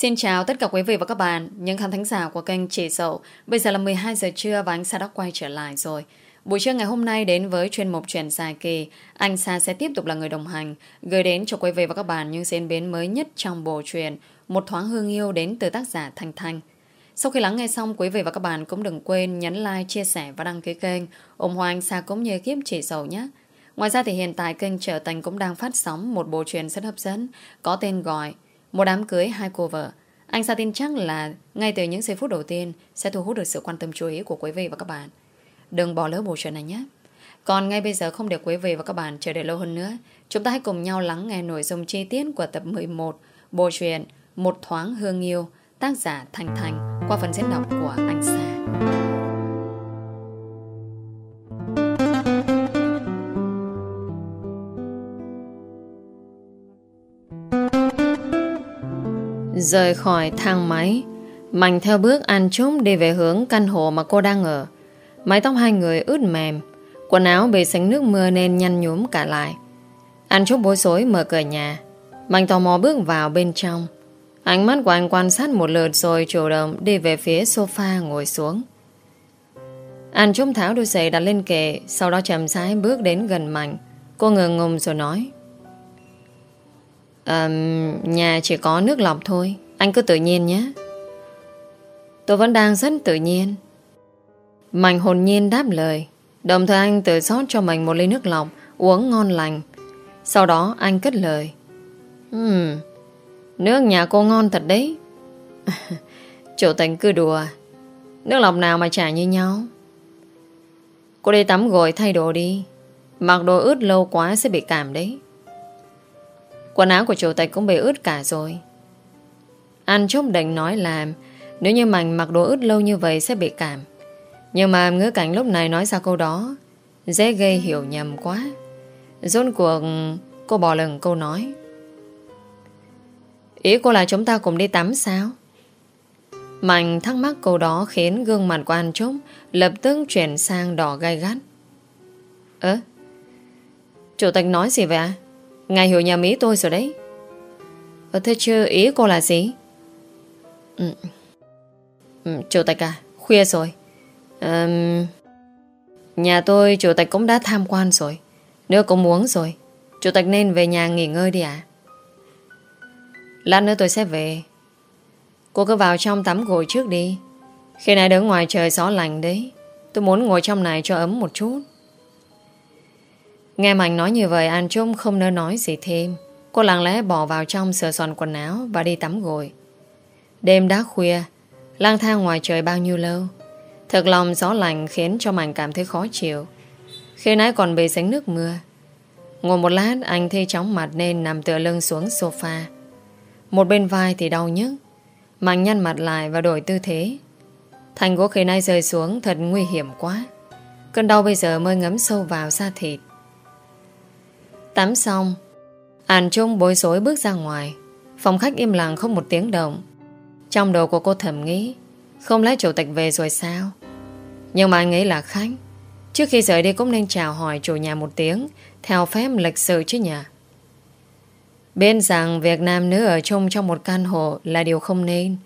Xin chào tất cả quý vị và các bạn, những khán thính giả của kênh Chỉ Dậu. Bây giờ là 12 giờ trưa và anh Sa đã quay trở lại rồi. Buổi trưa ngày hôm nay đến với chuyên mục truyền dài kỳ, anh Sa sẽ tiếp tục là người đồng hành, gửi đến cho quý vị và các bạn những diễn biến mới nhất trong bộ truyền Một thoáng hương yêu đến từ tác giả Thanh Thanh. Sau khi lắng nghe xong, quý vị và các bạn cũng đừng quên nhấn like, chia sẻ và đăng ký kênh, ủng hộ anh Sa cũng như kiếp Chỉ Dậu nhé. Ngoài ra thì hiện tại kênh Trở Thành cũng đang phát sóng một bộ truyền rất hấp dẫn có tên gọi một đám cưới hai cô vợ. Anh Sa tin chắc là ngay từ những giây phút đầu tiên sẽ thu hút được sự quan tâm chú ý của quý vị và các bạn. Đừng bỏ lỡ bộ truyện này nhé. Còn ngay bây giờ không để quý vị và các bạn chờ đợi lâu hơn nữa, chúng ta hãy cùng nhau lắng nghe nội dung chi tiết của tập 11 bộ truyện Một thoáng hương yêu tác giả Thành Thành qua phần diễn đọc của anh Sa. Rời khỏi thang máy, Mạnh theo bước ăn trúng đi về hướng căn hộ mà cô đang ở. Mái tóc hai người ướt mềm, Quần áo bị sánh nước mưa nên nhăn nhúm cả lại. Anh Trúc bối rối mở cửa nhà, Mạnh tò mò bước vào bên trong. Ánh mắt của anh quan sát một lượt rồi chủ động đi về phía sofa ngồi xuống. Anh Trúc tháo đôi giày đặt lên kệ, Sau đó chậm rãi bước đến gần Mạnh. Cô ngừng ngùng rồi nói um, Nhà chỉ có nước lọc thôi. Anh cứ tự nhiên nhé. Tôi vẫn đang rất tự nhiên. Mạnh hồn nhiên đáp lời. Đồng thời anh tự xót cho mình một ly nước lọc Uống ngon lành. Sau đó anh cất lời. Hmm Nước nhà cô ngon thật đấy. Chủ tình cứ đùa. Nước lọc nào mà chả như nhau. Cô đi tắm gội thay đồ đi. Mặc đồ ướt lâu quá sẽ bị cảm đấy. Quần áo của chủ tịch cũng bị ướt cả rồi Anh chốc định nói làm, Nếu như mình mặc đồ ướt lâu như vậy sẽ bị cảm Nhưng mà ngữ cảnh lúc này nói ra câu đó Dễ gây hiểu nhầm quá Rốt cuộc cô bỏ lừng câu nói Ý cô là chúng ta cùng đi tắm sao? Mạnh thắc mắc câu đó khiến gương mặt của anh Trúc lập tức chuyển sang đỏ gai gắt. Ơ? Chủ tịch nói gì vậy à? Ngài hiểu nhầm ý tôi rồi đấy. Ờ, thế chứ ý cô là gì? Ừ. Ừ, chủ tịch à, khuya rồi. um, nhà tôi chủ tịch cũng đã tham quan rồi. nước cũng uống rồi, chủ tịch nên về nhà nghỉ ngơi đi ạ. À? Lát nữa tôi sẽ về Cô cứ vào trong tắm gội trước đi Khi này đứng ngoài trời gió lạnh đấy Tôi muốn ngồi trong này cho ấm một chút Nghe Mạnh nói như vậy, An Trung không nỡ nói gì thêm. Cô lặng lẽ bỏ vào trong sửa soạn quần áo Và đi tắm gội. Đêm đã khuya, lang thang ngoài trời bao nhiêu lâu? Thật lòng gió lạnh khiến cho Mạnh cảm thấy khó chịu. Khi nãy còn bị sánh nước mưa. Ngồi một lát, anh thấy chóng mặt nên nằm tựa lưng xuống sofa. Một bên vai thì đau nhức Mạnh nhăn mặt lại và đổi tư thế. Thành gỗ khi nay rơi xuống Thật nguy hiểm quá. Cơn đau bây giờ mới ngấm sâu vào da thịt. Tắm xong An Trung bối rối bước ra ngoài Phòng khách im lặng không một tiếng động Trong đầu của cô thầm nghĩ Không lẽ chủ tịch về rồi sao Nhưng mà anh ấy là khách Trước khi rời đi cũng nên chào hỏi chủ nhà một tiếng Theo phép lịch sự chứ nhỉ bên rằng việc nam nữ ở chung trong một căn hộ là điều không nên.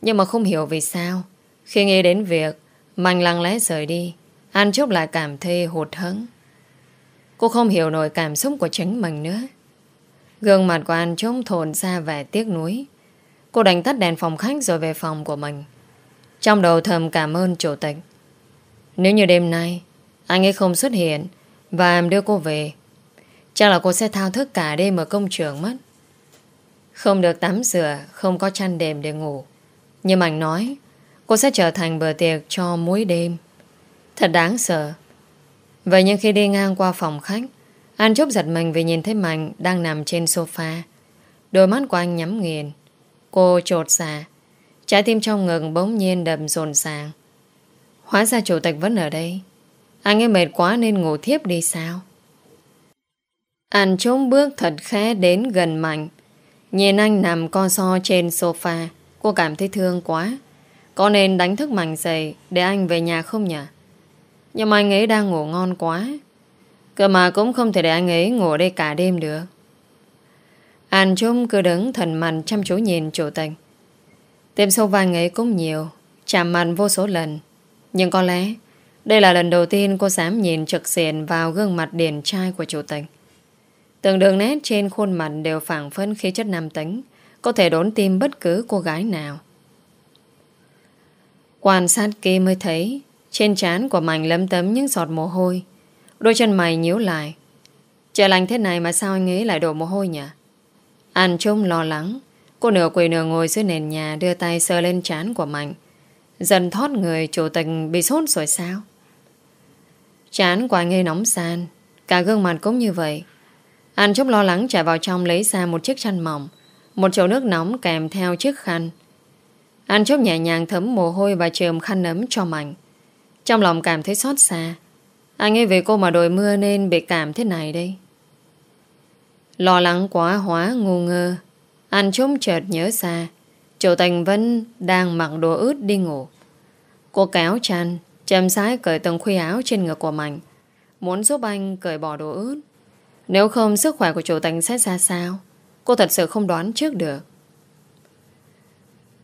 Nhưng mà không hiểu vì sao. Khi nghĩ đến việc Mạnh lặng lẽ rời đi, An Trúc lại cảm thấy hụt hẫng. Cô không hiểu nổi cảm xúc của chính mình nữa. Gương mặt của anh trông thồn ra vẻ tiếc nuối. Cô đánh tắt đèn phòng khách rồi về phòng của mình. Trong đầu thầm cảm ơn chủ tịch. Nếu như đêm nay, anh ấy không xuất hiện và em đưa cô về, Chắc là cô sẽ thao thức cả đêm ở công trường mất Không được tắm rửa, Không có chăn đệm để ngủ Nhưng anh nói, Cô sẽ trở thành bờ tiệc cho mỗi đêm Thật đáng sợ Vậy nhưng khi đi ngang qua phòng khách, An chốc giật mình vì nhìn thấy Mạnh Đang nằm trên sofa Đôi mắt của anh nhắm nghiền Cô trột xà Trái tim trong ngực bỗng nhiên đầm rồn sàng Hóa ra chủ tịch vẫn ở đây Anh ấy mệt quá nên ngủ thiếp đi sao anh trốn bước thật khẽ đến gần Mạnh. Nhìn anh nằm co so trên sofa. Cô cảm thấy thương quá. Có nên đánh thức Mạnh dậy để anh về nhà không nhỉ? Nhưng mà anh ấy đang ngủ ngon quá. Cơ mà cũng không thể để anh ấy ngủ đây cả đêm được. Anh Trung cứ đứng thần mạnh chăm chú nhìn chủ tịch. Tiêm sâu vai anh ấy cũng nhiều, Chạm mặt vô số lần Nhưng có lẽ, Đây là lần đầu tiên cô dám nhìn trực diện Vào gương mặt điển trai của chủ tịch Từng đường nét trên khuôn mặt Đều phản phân khí chất nam tính, Có thể đốn tim bất cứ cô gái nào Quan sát kia mới thấy trên trán của Mạnh lấm tấm những giọt mồ hôi. Đôi chân mày nhíu lại. Trời lạnh thế này mà sao anh ấy lại đổ mồ hôi nhỉ? An Trung lo lắng. Cô nửa quỳ nửa ngồi dưới nền nhà, Đưa tay sờ lên trán của Mạnh Dần thoát người, chủ tịch bị sốt rồi sao? Chán của anh ấy nóng san. Cả gương mặt cũng như vậy. An Trúc lo lắng chạy vào trong lấy ra một chiếc chăn mỏng. Một chậu nước nóng kèm theo chiếc khăn. An Trúc nhẹ nhàng thấm mồ hôi và chườm khăn ấm cho Mạnh trong lòng cảm thấy xót xa. Anh ấy vì cô mà đổi mưa nên bị cảm thế này đây. Lo lắng quá hóa ngu ngơ. Anh trốn chợt nhớ xa Chủ thành Vân đang mặc đồ ướt đi ngủ. Cô kéo chăn Chầm sái cởi từng khuy áo trên ngực của Mạnh Muốn giúp anh cởi bỏ đồ ướt. Nếu không, sức khỏe của chủ thành sẽ ra sao? Cô thật sự không đoán trước được.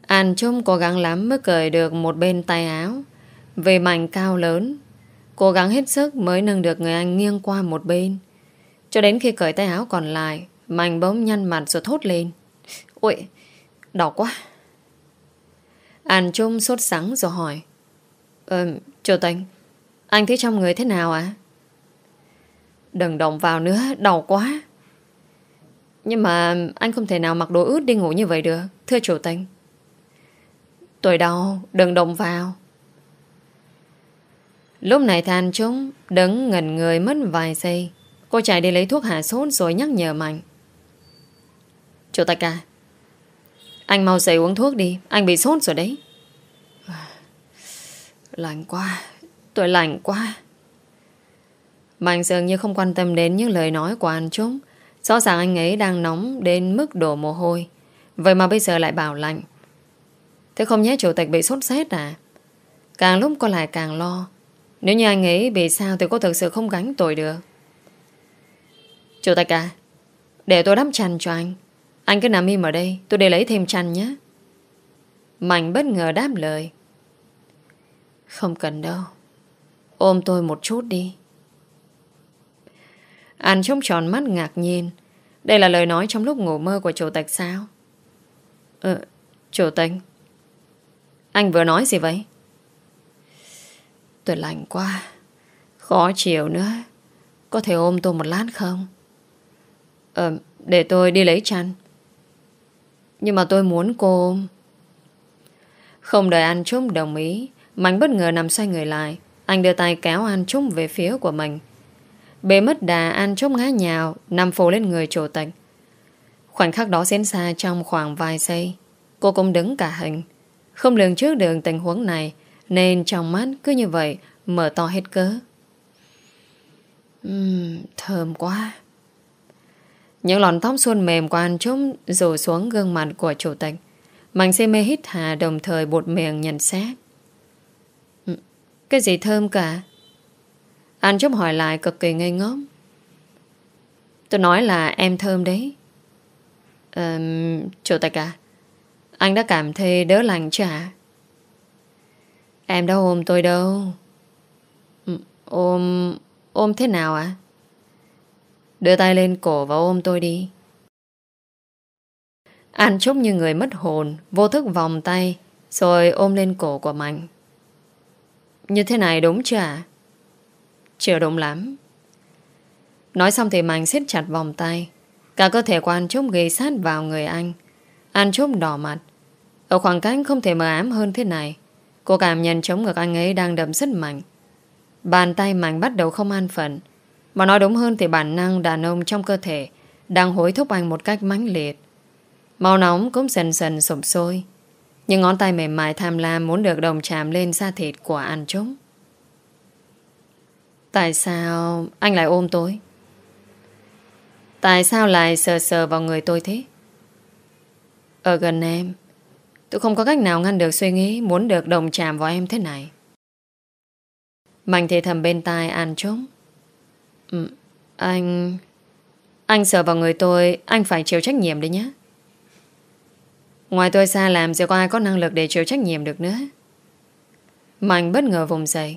An Trung cố gắng lắm mới cởi được một bên tay áo. Vì mảnh cao lớn Cố gắng hết sức mới nâng được người anh nghiêng qua một bên. Cho đến khi cởi tay áo còn lại Mảnh bỗng nhăn mặt rồi thốt lên. Ôi, đỏ quá. An Trung sốt sắng rồi hỏi. Ờ, Chủ tịch Anh thấy trong người thế nào ạ? Đừng động vào nữa, đau quá. Nhưng mà anh không thể nào mặc đồ ướt đi ngủ như vậy được Thưa chủ tịch Tôi đau, đừng động vào. Lúc này than chúng Đứng ngẩn người mất vài giây. Cô chạy đi lấy thuốc hạ sốt rồi nhắc nhở Mạnh. Chủ tịch à Anh mau dậy uống thuốc đi, Anh bị sốt rồi đấy. Lạnh quá, Tôi lạnh quá. Mạnh dường như không quan tâm đến những lời nói của anh chúng. Rõ ràng anh ấy đang nóng Đến mức đổ mồ hôi. Vậy mà bây giờ lại bảo lạnh. Thế không nhé, chủ tịch bị sốt rét à? Càng lúc cô lại càng lo. Nếu như anh ấy bị sao Thì cô thực sự không gánh tội được? Chủ tịch à Để tôi đắp chăn cho anh. Anh cứ nằm im ở đây, Tôi để lấy thêm chăn nhé. Mạnh bất ngờ đáp lời. Không cần đâu, Ôm tôi một chút đi. Anh trông tròn mắt ngạc nhiên. Đây là lời nói trong lúc ngủ mơ của chủ tịch sao? Ờ Chủ tịch. Anh vừa nói gì vậy? Tôi lạnh quá. Khó chịu nữa. Có thể ôm tôi một lát không? Ờ Để tôi đi lấy chăn. Nhưng mà tôi muốn cô ôm. Không đợi anh Trúc đồng ý, Mạnh bất ngờ nằm xoay người lại. Anh đưa tay kéo An Trúc về phía của mình. Bề mất đà, An Trúc ngã nhào, Nằm phù lên người chủ tịch. Khoảnh khắc đó diễn ra trong khoảng vài giây. Cô cũng đứng cả hình. Không lường trước được tình huống này. Nên trong mắt cứ như vậy Mở to hết cớ. Uhm, Thơm quá. Những lọn tóc xuân mềm của An Trúc Rủ xuống gương mặt của chủ tịch. Mạnh si mê hít hà đồng thời bột miệng nhận xét. Cái gì thơm cả? Anh Trúc hỏi lại cực kỳ ngây ngốc. Tôi nói là em thơm đấy. À, Chủ tịch à Anh đã cảm thấy đỡ lành chưa ạ? Em đã ôm tôi đâu ừ, Ôm Ôm thế nào ạ Đưa tay lên cổ và ôm tôi đi Anh Trúc như người mất hồn, Vô thức vòng tay, Rồi ôm lên cổ của Mạnh như thế này đúng chưa ạ? Chưa đúng lắm. Nói xong thì Mạnh siết chặt vòng tay. Cả cơ thể của anh Trúc ghi sát vào người anh. Anh Trúc đỏ mặt. Ở khoảng cách không thể mờ ám hơn thế này. Cô cảm nhận chống ngực anh ấy đang đậm rất mạnh. Bàn tay Mạnh bắt đầu không an phận. Mà nói đúng hơn thì bản năng đàn ông trong cơ thể đang hối thúc anh một cách mãnh liệt. Màu nóng cũng dần dần sụp sôi. Những ngón tay mềm mại tham lam muốn được đồng chạm lên da thịt của anh chúng. Tại sao anh lại ôm tôi? Tại sao lại sờ sờ vào người tôi thế? Ở gần em, tôi không có cách nào ngăn được suy nghĩ muốn được đồng chạm vào em thế này. Mạnh thì thầm bên tai An Trúc. Ừ, anh... Anh sợ vào người tôi, anh phải chịu trách nhiệm đấy nhé. Ngoài tôi xa làm sẽ có ai có năng lực để chịu trách nhiệm được nữa. Mạnh bất ngờ vùng dậy.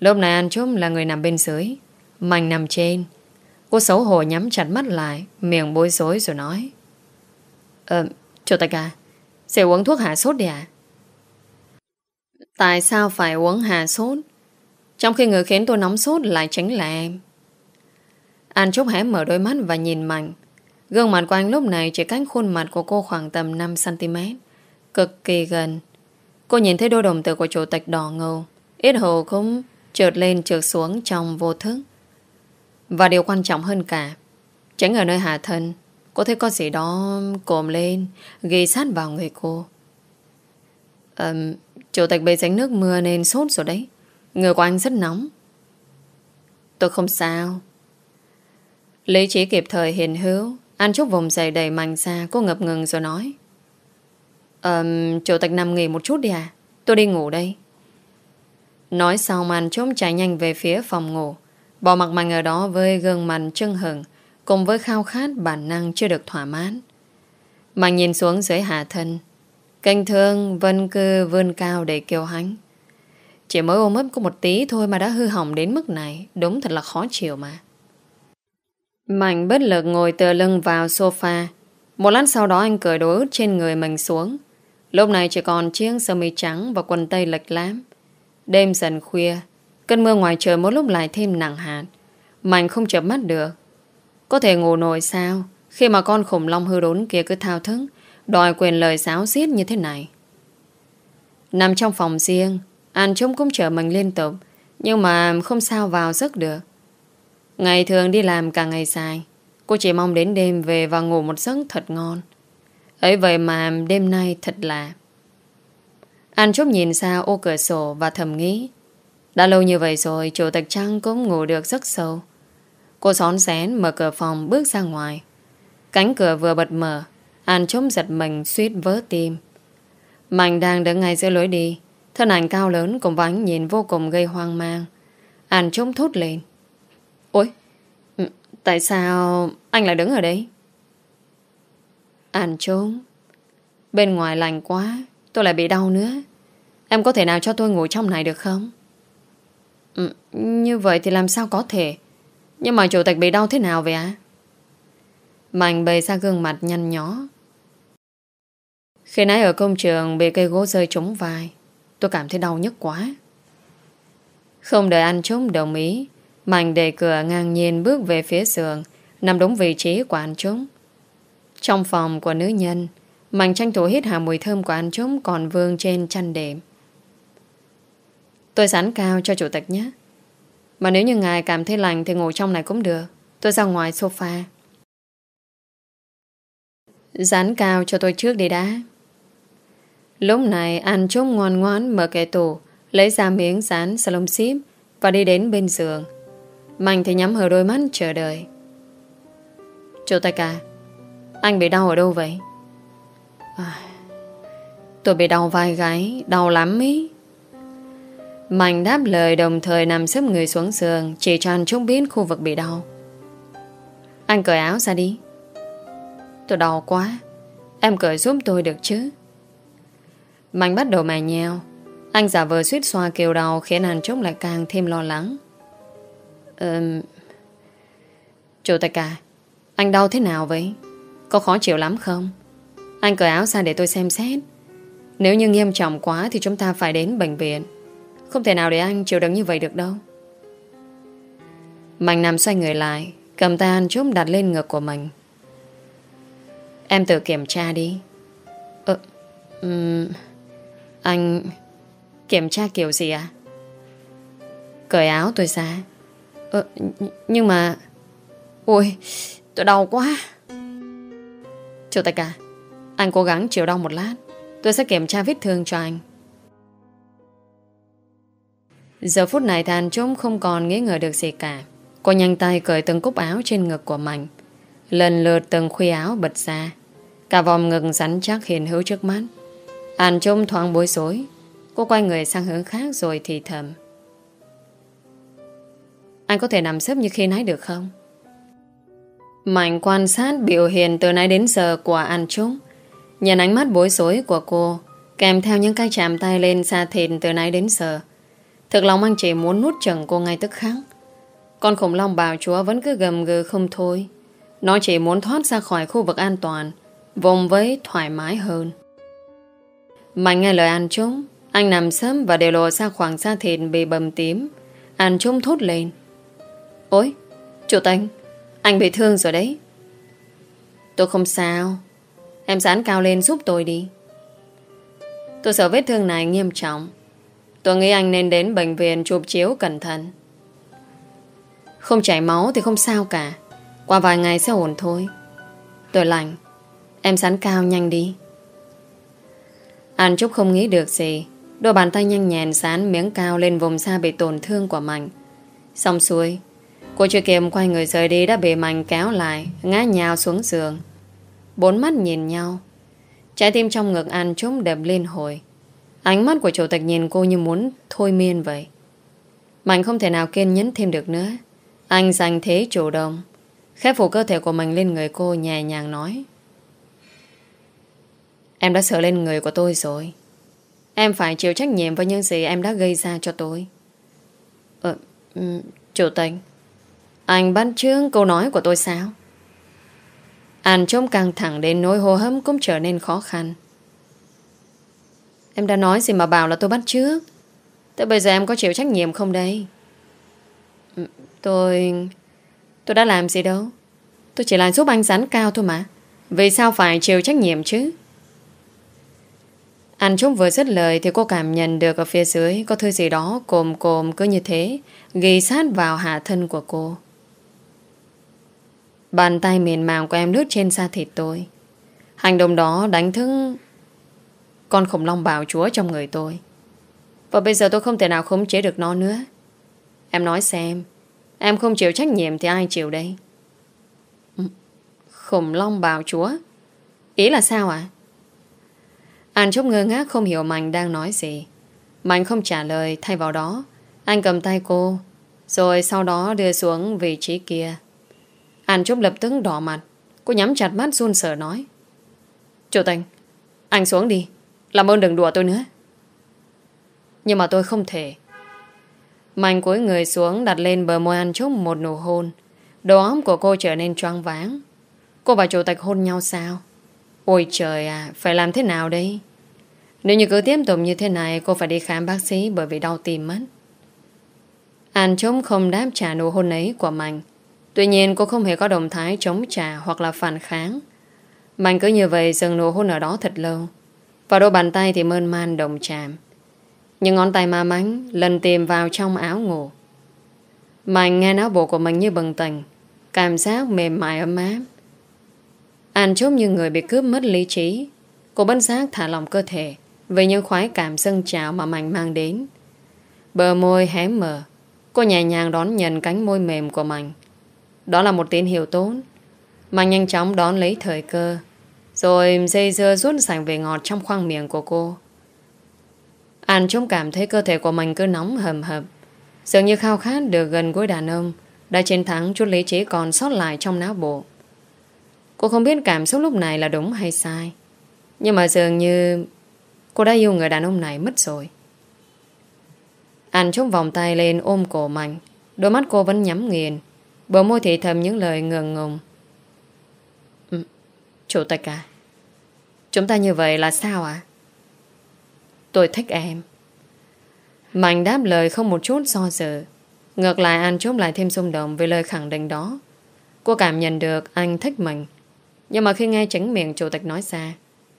Lúc này anh Trúc là người nằm bên dưới. Mạnh nằm trên. Cô xấu hổ nhắm chặt mắt lại, miệng bối rối rồi nói. Ờ, chủ tịch à, sẽ uống thuốc hạ sốt đi ạ. Tại sao phải uống hạ sốt? Trong khi người khiến tôi nóng sốt lại chính là em. Anh Trúc hé mở đôi mắt và nhìn Mạnh. Gương mặt của anh lúc này chỉ cách khuôn mặt của cô khoảng tầm 5cm. Cực kỳ gần. Cô nhìn thấy đôi đồng tử của chủ tịch đỏ ngầu. Ít hồ cũng trượt lên trượt xuống trong vô thức. Và điều quan trọng hơn cả, tránh ở nơi hạ thân, cô thấy có gì đó cồm lên, ghi sát vào người cô. Um, chủ tịch bị tránh nước mưa nên sốt rồi đấy. Người của anh rất nóng. Tôi không sao. Lý trí kịp thời hiền hữu Anh chúc vùng dày đầy mạnh ra Cô ngập ngừng rồi nói um, Chủ tịch nằm nghỉ một chút đi à Tôi đi ngủ đây Nói xong anh trốn chạy nhanh về phía phòng ngủ Bỏ mặt mạnh ở đó với gương mặt chân hừng Cùng với khao khát bản năng chưa được thỏa mãn. Mà nhìn xuống dưới hạ thân, canh thương, vân cư, vươn cao để kêu hánh Chỉ mới ôm ấp có một tí thôi mà đã hư hỏng đến mức này, Đúng thật là khó chịu mà. Mạnh bất lực ngồi tựa lưng vào sofa. Một lát sau đó anh cởi đồ ướt trên người mình xuống. Lúc này chỉ còn chiếc sơ mi trắng và quần tây lệch lám. Đêm dần khuya, Cơn mưa ngoài trời mỗi lúc lại thêm nặng hạt. Mạnh không chợp mắt được. Có thể ngủ nổi sao? Khi mà con khủng long hư đốn kia cứ thao thức, Đòi quyền lời giáo xiết như thế này. Nằm trong phòng riêng Anh trông cũng chờ mình liên tục, Nhưng mà không sao vào giấc được. Ngày thường đi làm cả ngày dài, Cô chỉ mong đến đêm về và ngủ một giấc thật ngon. Ấy vậy mà đêm nay thật lạ. Anh chúc nhìn xa ô cửa sổ và thầm nghĩ, Đã lâu như vậy rồi, Chủ tịch Trăng cũng ngủ được rất sâu. Cô xón xén mở cửa phòng bước ra ngoài. Cánh cửa vừa bật mở Anh chống giật mình suýt vỡ tim. Mạnh đang đứng ngay giữa lối đi Thân ảnh cao lớn cùng với nhìn vô cùng gây hoang mang. Anh chống thốt lên. Ôi ừ, Tại sao anh lại đứng ở đây? Anh trốn Bên ngoài lạnh quá Tôi lại bị đau nữa. Em có thể nào cho tôi ngủ trong này được không? Ừ, Như vậy thì làm sao có thể? Nhưng mà chủ tịch bị đau thế nào vậy ạ? Mạnh bày ra gương mặt nhăn nhó. Khi nãy ở công trường Bị cây gỗ rơi trúng vai, Tôi cảm thấy đau nhức quá. Không đợi anh trúng đồng ý Mạnh đề cửa ngang nhiên bước về phía giường, Nằm đúng vị trí của anh trúng. Trong phòng của nữ nhân Mạnh tranh thủ hít hà mùi thơm của anh trúng Còn vương trên chăn đệm. Tôi sẵn cao cho chủ tịch nhé. Mà nếu như ngài cảm thấy lành Thì ngồi trong này cũng được. Tôi ra ngoài sofa. Dán cao cho tôi trước đi đã. Lúc này anh chốt ngoan ngoãn mở kệ tủ Lấy ra miếng dán salon ship Và đi đến bên giường. Mạnh thì nhắm hờ đôi mắt chờ đợi. Chủ tài cả, Anh bị đau ở đâu vậy? À, Tôi bị đau vai gái Đau lắm ý. Mạnh đáp lời đồng thời nằm xếp người xuống giường Chỉ cho anh trông biết khu vực bị đau. Anh cởi áo ra đi. Tôi đau quá. Em cởi giúp tôi được chứ? Mạnh bắt đầu mài nheo. Anh giả vờ suýt xoa kiều đau Khiến anh trông lại càng thêm lo lắng. Um, Chủ tịch à Anh đau thế nào vậy? Có khó chịu lắm không? Anh cởi áo ra để tôi xem xét. Nếu như nghiêm trọng quá thì chúng ta phải đến bệnh viện. Không thể nào để anh chịu đựng như vậy được đâu Mạnh nằm xoay người lại Cầm tay anh chúc đặt lên ngực của mình Em tự kiểm tra đi Ờ um, Anh Kiểm tra kiểu gì à Cởi áo tôi ra Ờ, nhưng mà... Ôi, tôi đau quá. Chủ tịch à, anh cố gắng chịu đau một lát. Tôi sẽ kiểm tra vết thương cho anh. Giờ phút này thàn trống không còn nghĩ ngờ được gì cả. Cô nhanh tay cởi từng cúc áo trên ngực của mình. Lần lượt từng khuy áo bật ra. Cả vòng ngực rắn chắc hiền hữu trước mắt. Anh trông thoáng bối rối. Cô quay người sang hướng khác rồi thì thầm. Anh có thể nằm xếp như khi nãy được không? Mạnh quan sát biểu hiện từ nãy đến giờ của anh chúng Nhìn ánh mắt bối rối của cô, Kèm theo những cái chạm tay lên xa thịt từ nãy đến giờ Thực lòng anh chỉ muốn nuốt chừng cô ngay tức khắc. Con khủng long bào chúa vẫn cứ gầm gừ không thôi. Nó chỉ muốn thoát ra khỏi khu vực an toàn, Vùng với thoải mái hơn. Mạnh nghe lời ăn chúng Anh nằm sớm và đều lộ ra khoảng da thịt bị bầm tím. Ăn chúng thốt lên. Ôi, Chủ tịch Anh bị thương rồi đấy. Tôi không sao. Em dán cao lên giúp tôi đi. Tôi sợ vết thương này nghiêm trọng. Tôi nghĩ anh nên đến bệnh viện chụp chiếu cẩn thận. Không chảy máu thì không sao cả. Qua vài ngày sẽ ổn thôi. Tôi lành Em sắn cao nhanh đi. An Trúc không nghĩ được gì. Đôi bàn tay nhanh nhẹn sán miếng cao lên vùng xa bị tổn thương của Mạnh. Xong xuôi, Cô chưa kịp quay người rời đi đã bị Mạnh kéo lại, Ngã nhào xuống giường. Bốn mắt nhìn nhau. Trái tim trong ngực An Trúc đập lên hồi. Ánh mắt của chủ tịch nhìn cô như muốn thôi miên vậy. Mạnh không thể nào kiên nhẫn thêm được nữa. Anh giành thế chủ động Khép phủ cơ thể của mình lên người cô nhẹ nhàng nói. Em đã sợ lên người của tôi rồi. Em phải chịu trách nhiệm với những gì em đã gây ra cho tôi. Ờ, chủ tịch Anh bắt chước câu nói của tôi sao? Anh trông căng thẳng đến nỗi hô hấp cũng trở nên khó khăn. Em đã nói gì mà bảo là tôi bắt trước? Thế bây giờ em có chịu trách nhiệm không đây? Ừ, tôi Tôi đã làm gì đâu. Tôi chỉ là giúp anh rắn cao thôi mà. Vì sao phải chịu trách nhiệm chứ? Anh Trúc vừa dứt lời Thì cô cảm nhận được ở phía dưới Có thứ gì đó cồm cồm cứ như thế, Ghi sát vào hạ thân của cô. Bàn tay mềm màng của em lướt trên da thịt tôi. Hành động đó đánh thức con khủng long bào chúa trong người tôi. Và bây giờ tôi không thể nào khống chế được nó nữa. Em nói xem, Em không chịu trách nhiệm thì ai chịu đây? Ừ, khủng long bào chúa? Ý là sao ạ? À? Anh Trúc ngơ ngác không hiểu Mạnh đang nói gì. Mạnh không trả lời, Thay vào đó, Anh cầm tay cô, Rồi sau đó đưa xuống vị trí kia. Anh Trúc lập tức đỏ mặt, Cô nhắm chặt mắt run sợ nói. Chủ tình Anh xuống đi làm ơn đừng đùa tôi nữa. Nhưng mà tôi không thể. Mạnh cuối người xuống, đặt lên bờ môi ăn chúc một nụ hôn. Đầu óc của cô trở nên choáng váng. Cô và chủ tịch hôn nhau sao? Ôi trời à Phải làm thế nào đây? Nếu như cứ tiếp tục như thế này, Cô phải đi khám bác sĩ bởi vì đau tim mất. An chống không đáp trả nụ hôn ấy của Mạnh. Tuy nhiên, cô không hề có động thái chống trả hoặc là phản kháng. Mạnh cứ như vậy dừng nụ hôn ở đó thật lâu và đôi bàn tay thì mơn man đồng chạm. Những ngón tay ma mánh Lần tìm vào trong áo ngủ. Mạnh nghe áo bộ của mình như bừng tỉnh, Cảm giác mềm mại ấm áp. Anh chốt như người bị cướp mất lý trí Cô bất giác thả lòng cơ thể Vì những khoái cảm dâng trào mà Mạnh mang đến. Bờ môi hé mở, Cô nhẹ nhàng đón nhận cánh môi mềm của Mạnh Đó là một tín hiệu tốt. Mạnh nhanh chóng đón lấy thời cơ rồi dây dưa rút sành về ngọt trong khoang miệng của cô. An trông cảm thấy cơ thể của mình cứ nóng hầm hập. Dường như khao khát được gần gối đàn ông, Đã chiến thắng chút lý trí còn sót lại trong não bộ. Cô không biết cảm xúc lúc này là đúng hay sai, Nhưng mà dường như Cô đã yêu người đàn ông này mất rồi. An trông vòng tay lên ôm cổ mạnh, Đôi mắt cô vẫn nhắm nghiền, Bờ môi thì thầm những lời ngừng ngùng. Chủ tịch à? Chúng ta như vậy là sao à Tôi thích em. Mạnh đáp lời không một chút do dự. Ngược lại, anh chốt lại thêm xung động Với lời khẳng định đó. Cô cảm nhận được anh thích mình. Nhưng mà khi nghe tránh miệng chủ tịch nói ra,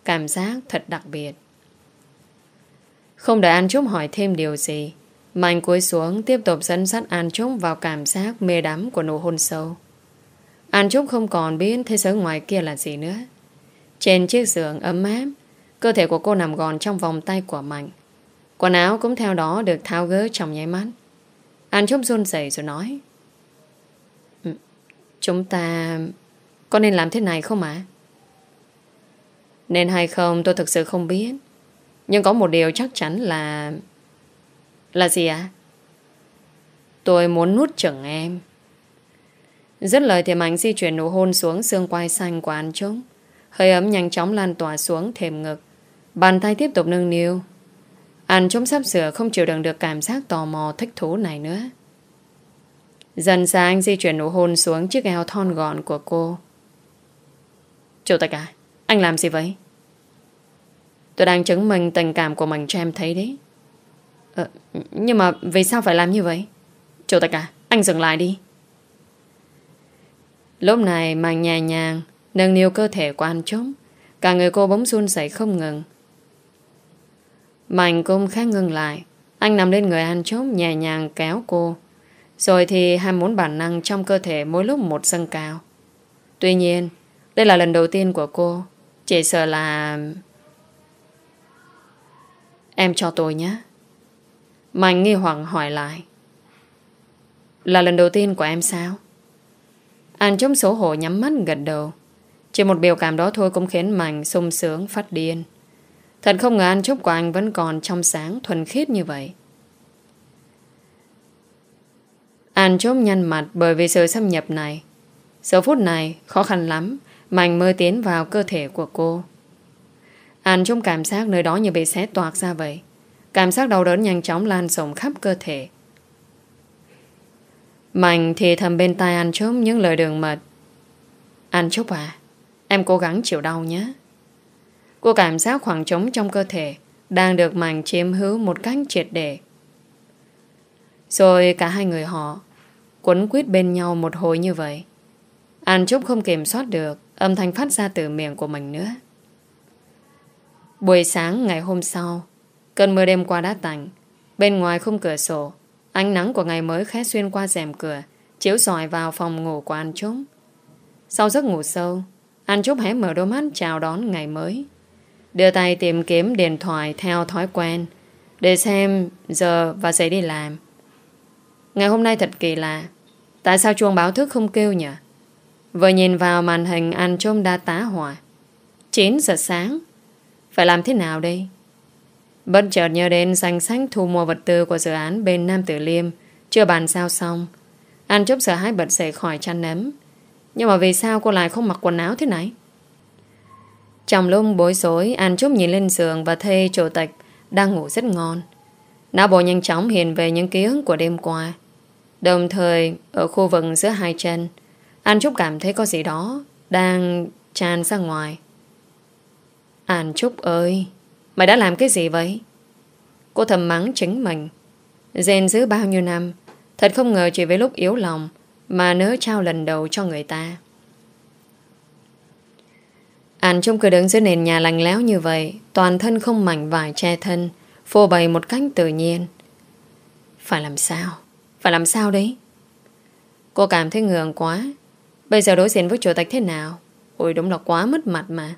Cảm giác thật đặc biệt. Không để An Trúc hỏi thêm điều gì Mạnh cúi xuống Tiếp tục dẫn dắt An Trúc vào cảm giác mê đắm của nụ hôn sâu. An Trúc không còn biết thế giới ngoài kia là gì nữa. Trên chiếc giường ấm áp, cơ thể của cô nằm gòn trong vòng tay của Mạnh. Quần áo cũng theo đó được tháo gỡ trong nháy mắt. An Trúc run rẩy rồi nói. Ừ, chúng ta có nên làm thế này không ạ? Nên hay không tôi thực sự không biết. Nhưng có một điều chắc chắn là... Là gì ạ? Tôi muốn nuốt chửng em. Dứt lời thì Mạnh di chuyển nụ hôn xuống xương quai xanh của anh trống. Hơi ấm nhanh chóng lan tỏa xuống thềm ngực. Bàn tay tiếp tục nâng niu. Anh trống sắp sửa không chịu đựng được cảm giác tò mò thích thú này nữa. Dần xa anh di chuyển nụ hôn xuống chiếc eo thon gọn của cô. Chủ tịch à Anh làm gì vậy? Tôi đang chứng minh tình cảm của mình cho em thấy đấy. Ờ, Nhưng mà vì sao phải làm như vậy? Chủ tịch à Anh dừng lại đi. Lúc này màn nhẹ nhàng, Nâng niu cơ thể của anh trống. Cả người cô bỗng run sẩy không ngừng. Mạnh cũng khá ngừng lại. Anh nằm lên người anh trống, nhẹ nhàng kéo cô. Rồi thì ham muốn bản năng trong cơ thể mỗi lúc một dâng cao. Tuy nhiên, Đây là lần đầu tiên của cô. Chỉ sợ là Em cho tôi nhé. Mạnh nghi hoặc hỏi lại. Là lần đầu tiên của em sao? Anh chống xấu hổ nhắm mắt gật đầu Chỉ một biểu cảm đó thôi cũng khiến Mạnh sung sướng phát điên Thật không ngờ anh chúc của anh vẫn còn trong sáng thuần khiết như vậy. Anh chốt nhăn mặt bởi vì sự xâm nhập này. Giờ phút này, khó khăn lắm Mạnh mới tiến vào cơ thể của cô. Anh chốt cảm giác nơi đó như bị xé toạc ra vậy. Cảm giác đau đớn nhanh chóng lan rộng khắp cơ thể. Mạnh thì thầm bên tai anh chốt những lời đường mật. Anh trúc à, em cố gắng chịu đau nhé. Cô cảm giác khoảng trống trong cơ thể đang được Mạnh chiếm hữu một cách triệt để. Rồi cả hai người họ quấn quýt bên nhau một hồi như vậy. An Trúc không kiểm soát được âm thanh phát ra từ miệng của mình nữa. Buổi sáng ngày hôm sau, cơn mưa đêm qua đã tạnh. Bên ngoài không cửa sổ, ánh nắng của ngày mới khẽ xuyên qua rèm cửa, chiếu rọi vào phòng ngủ của An Trúc. Sau giấc ngủ sâu, An Trúc hé mở đôi mắt chào đón ngày mới. Đưa tay tìm kiếm điện thoại theo thói quen Để xem giờ và giấy đi làm Ngày hôm nay thật kỳ lạ Tại sao chuông báo thức không kêu nhỉ Vừa nhìn vào màn hình Anh Trúc đa tá hỏa 9 giờ sáng Phải làm thế nào đây Bất chợt nhớ đến danh sách thu mua vật tư Của dự án bên Nam Tử Liêm. Chưa bàn sao xong. An chốc sợ hãi bật dậy khỏi chăn nấm. Nhưng mà vì sao cô lại không mặc quần áo thế này? Trong lúc bối rối, An Trúc nhìn lên giường và thấy chủ tịch Đang ngủ rất ngon. Não bộ nhanh chóng hiện về những ký ức của đêm qua. Đồng thời, Ở khu vực giữa hai chân, An Trúc cảm thấy có gì đó Đang tràn ra ngoài. An Trúc ơi! Mày đã làm cái gì vậy? Cô thầm mắng chính mình. Dền giữ bao nhiêu năm, Thật không ngờ chỉ với lúc yếu lòng Mà nỡ trao lần đầu cho người ta. Anh trong cửa đứng dưới nền nhà lành léo như vậy, Toàn thân không mảnh vải che thân, Phô bày một cách tự nhiên. Phải làm sao? Phải làm sao đấy? Cô cảm thấy ngượng quá. Bây giờ đối diện với chủ tịch thế nào? Ôi, đúng là quá mất mặt mà.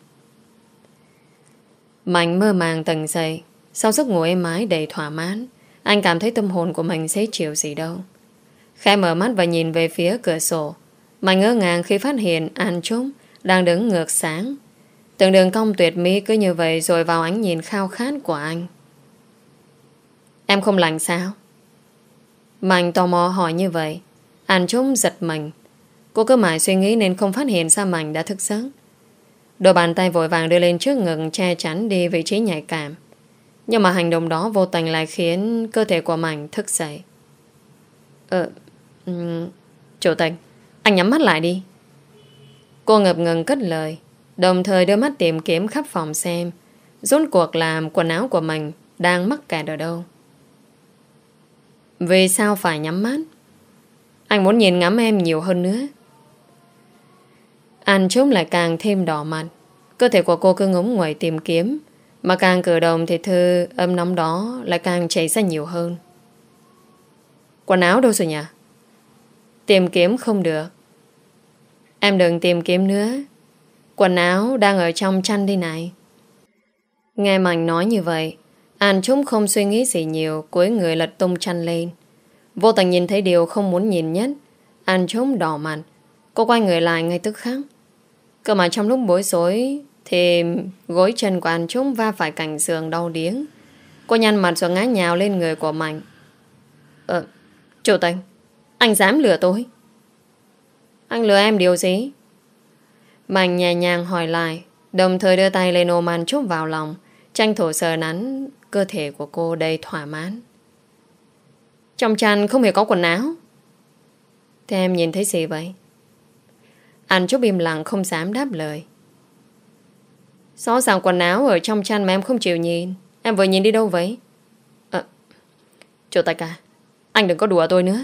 Mạnh mơ màng tầng dậy Sau giấc ngủ êm ái đầy thỏa mãn, Anh cảm thấy tâm hồn của mình sẽ chịu gì đâu Khai mở mắt và nhìn về phía cửa sổ Mạnh ngỡ ngàng khi phát hiện An Trúc đang đứng ngược sáng Từng đường cong tuyệt mỹ cứ như vậy rồi vào ánh nhìn khao khát của anh. Em không lành sao? Mạnh tò mò hỏi như vậy. Anh Trúc giật mình. Cô cứ mãi suy nghĩ nên không phát hiện ra Mạnh đã thức giấc. Đôi bàn tay vội vàng đưa lên trước ngực che chắn đi vị trí nhạy cảm. Nhưng mà hành động đó vô tình lại khiến cơ thể của Mạnh thức dậy. Ờ, um, chủ tịch, anh nhắm mắt lại đi. Cô ngập ngừng cất lời. Đồng thời đưa mắt tìm kiếm khắp phòng xem Rốt cuộc làm quần áo của mình Đang mắc kẹt ở đâu Vì sao phải nhắm mắt Anh muốn nhìn ngắm em nhiều hơn nữa Ăn trông lại càng thêm đỏ mặt. Cơ thể của cô cứ ngống ngoài tìm kiếm. Mà càng cử động thì thư âm nóng đó lại càng chảy ra nhiều hơn. Quần áo đâu rồi nhỉ? Tìm kiếm không được. Em đừng tìm kiếm nữa. Quần áo đang ở trong chăn đi này. Nghe Mạnh nói như vậy, An Trúc không suy nghĩ gì nhiều Cuối người lật tung chăn lên. Vô tình nhìn thấy điều không muốn nhìn nhất. An Trúc đỏ mặt. Cô quay người lại ngay tức khắc. Cơ mà trong lúc bối rối, Thì gối chân của anh Trúc va phải cành giường đau điếng. Cô nhăn mặt rồi ngã nhào lên người của Mạnh. Ờ Chủ tịch, Anh dám lừa tôi? Anh lừa em điều gì? Mạnh nhẹ nhàng hỏi lại, Đồng thời đưa tay lên ôm anh Trúc vào lòng, Tranh thủ sờ nắn Cơ thể của cô đầy thỏa mãn. Trong chăn không hề có quần áo. Thế em nhìn thấy gì vậy? Anh Trúc im lặng không dám đáp lời. Rõ ràng quần áo ở trong chăn mà em không chịu nhìn. Em vừa nhìn đi đâu vậy? Ờ, à Chủ tài cả. Anh đừng có đùa tôi nữa.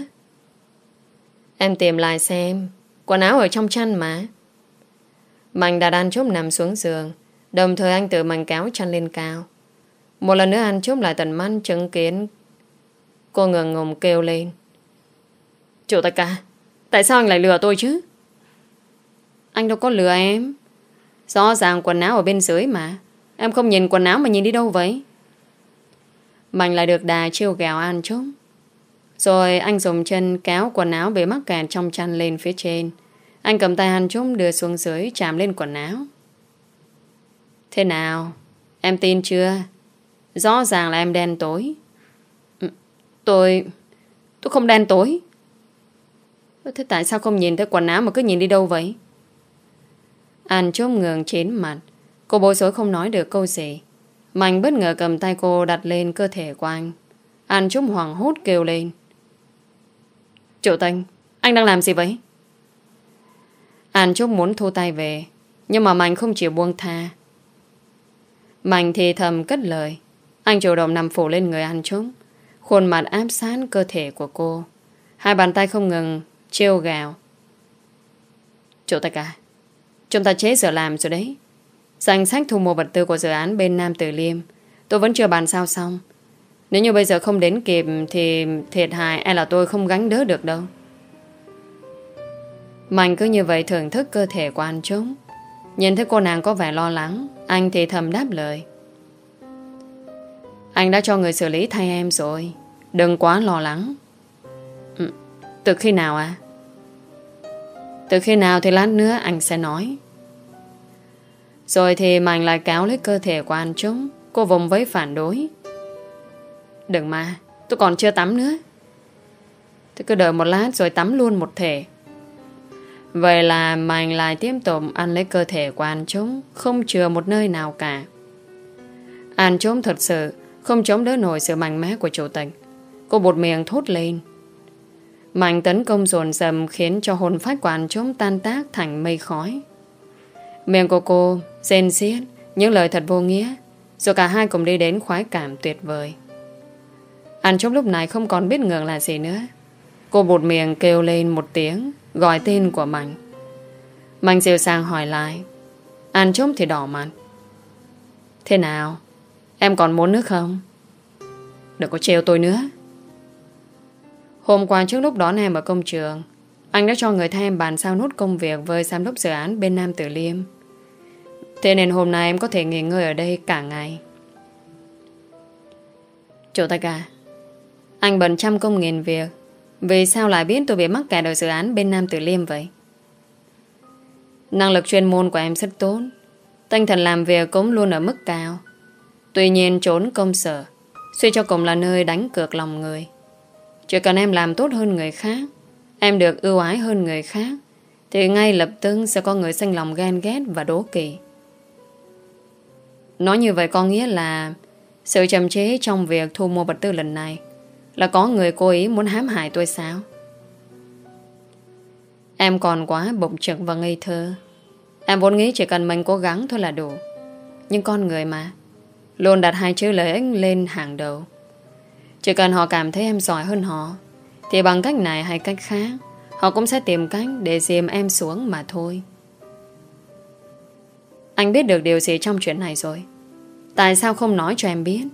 Em tìm lại xem. Quần áo ở trong chăn mà. Mạnh đã ăn chốt nằm xuống giường. Đồng thời anh tự mạnh kéo chăn lên cao. Một lần nữa anh chốt lại tận mắt chứng kiến. Cô ngừng ngùng kêu lên. Chủ tài cả. Tại sao anh lại lừa tôi chứ? Anh đâu có lừa em. Rõ ràng quần áo ở bên dưới mà. Em không nhìn quần áo mà nhìn đi đâu vậy? Mạnh lại được đà chiêu gào ăn chút Rồi anh dùng chân kéo quần áo bị mắc kẹt trong chăn lên phía trên. Anh cầm tay anh chúng đưa xuống dưới, chạm lên quần áo. Thế nào? Em tin chưa? Rõ ràng là em đen tối. Ừ, tôi Tôi không đen tối. Thế tại sao không nhìn thấy quần áo mà cứ nhìn đi đâu vậy? An chốt ngường trên mặt. Cô bối rối không nói được câu gì. Mạnh bất ngờ cầm tay cô đặt lên cơ thể của anh. An chúc hoảng hốt kêu lên. Chủ Tinh Anh đang làm gì vậy? An chúc muốn thu tay về Nhưng mà Mạnh không chịu buông tha. Mạnh thì thầm cất lời. Anh chủ động nằm phủ lên người An chúc Khuôn mặt áp sát cơ thể của cô. Hai bàn tay không ngừng Trêu gào. Chủ tịch à, Chúng ta chế giờ làm rồi đấy. Danh sách thu mua vật tư của dự án bên Nam Tử Liêm Tôi vẫn chưa bàn sao xong. Nếu như bây giờ không đến kịp Thì thiệt hại e là tôi không gánh đỡ được đâu. Mạnh cứ như vậy thưởng thức cơ thể của anh chúng Nhìn thấy cô nàng có vẻ lo lắng Anh thì thầm đáp lời. Anh đã cho người xử lý thay em rồi Đừng quá lo lắng. Ừ, Từ khi nào à? Từ khi nào thì lát nữa anh sẽ nói. Rồi thì Mạnh lại cáo lấy cơ thể của anh chúng Cô vùng với phản đối. Đừng mà, Tôi còn chưa tắm nữa. Tôi cứ đợi một lát rồi tắm luôn một thể. Vậy là Mạnh lại tiếp tục ăn lấy cơ thể của anh chúng Không chừa một nơi nào cả. Anh chúng thật sự, Không chống đỡ nổi sự mạnh mẽ của chủ tịch. Cô bột miệng thốt lên. Mạnh tấn công dồn dầm Khiến cho hồn phách của anh chúng tan tác thành mây khói. Miệng của cô rên xiết, Những lời thật vô nghĩa, Rồi cả hai cùng đi đến khoái cảm tuyệt vời. Anh trong lúc này không còn biết ngượng là gì nữa. Cô bụt miệng kêu lên một tiếng, Gọi tên của Mạnh. Mạnh dịu sang hỏi lại, Anh chốc thì đỏ mặt. Thế nào? Em còn muốn nước không? Đừng có trêu tôi nữa. Hôm qua trước lúc đón em ở công trường, Anh đã cho người thay em bàn sao nút công việc Với giám đốc dự án bên Nam Tử Liêm. Thế nên hôm nay em có thể nghỉ ngơi ở đây cả ngày. Chủ tịch à Anh bận trăm công nghìn việc, Vì sao lại biết tôi bị mắc kẹt ở dự án bên Nam Tử Liêm vậy? Năng lực chuyên môn của em rất tốt, Tinh thần làm việc cũng luôn ở mức cao. Tuy nhiên trốn công sở, Suy cho cùng là nơi đánh cược lòng người. Chỉ cần em làm tốt hơn người khác, Em được ưu ái hơn người khác, Thì ngay lập tức sẽ có người sinh lòng ghen ghét và đố kỵ Nói như vậy có nghĩa là sự chậm chế trong việc thu mua vật tư lần này là có người cố ý muốn hãm hại tôi sao? Em còn quá bụng trực và ngây thơ. Em vốn nghĩ chỉ cần mình cố gắng thôi là đủ. Nhưng con người mà, luôn đặt hai chữ lợi ích lên hàng đầu. Chỉ cần họ cảm thấy em giỏi hơn họ, thì bằng cách này hay cách khác, họ cũng sẽ tìm cách để dìm em xuống mà thôi. Anh biết được điều gì trong chuyện này rồi. Tại sao không nói cho em biết?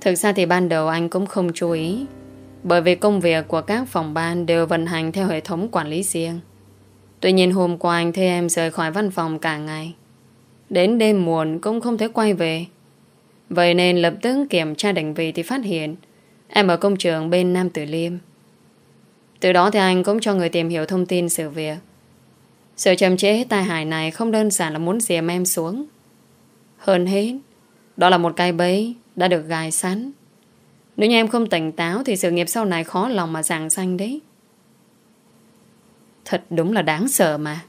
Thực ra thì ban đầu anh cũng không chú ý, Bởi vì công việc của các phòng ban Đều vận hành theo hệ thống quản lý riêng. Tuy nhiên hôm qua anh thấy em rời khỏi văn phòng cả ngày. Đến đêm muộn cũng không thể quay về Vậy nên lập tức kiểm tra định vị Thì phát hiện Em ở công trường bên Nam Tử Liêm Từ đó thì anh cũng cho người tìm hiểu thông tin sự việc sự chậm chế tai hại này không đơn giản là muốn dìm em xuống. Hơn hết, đó là một cái bẫy đã được gài sẵn. Nếu như em không tỉnh táo thì sự nghiệp sau này khó lòng mà giảng xanh đấy. Thật đúng là đáng sợ mà.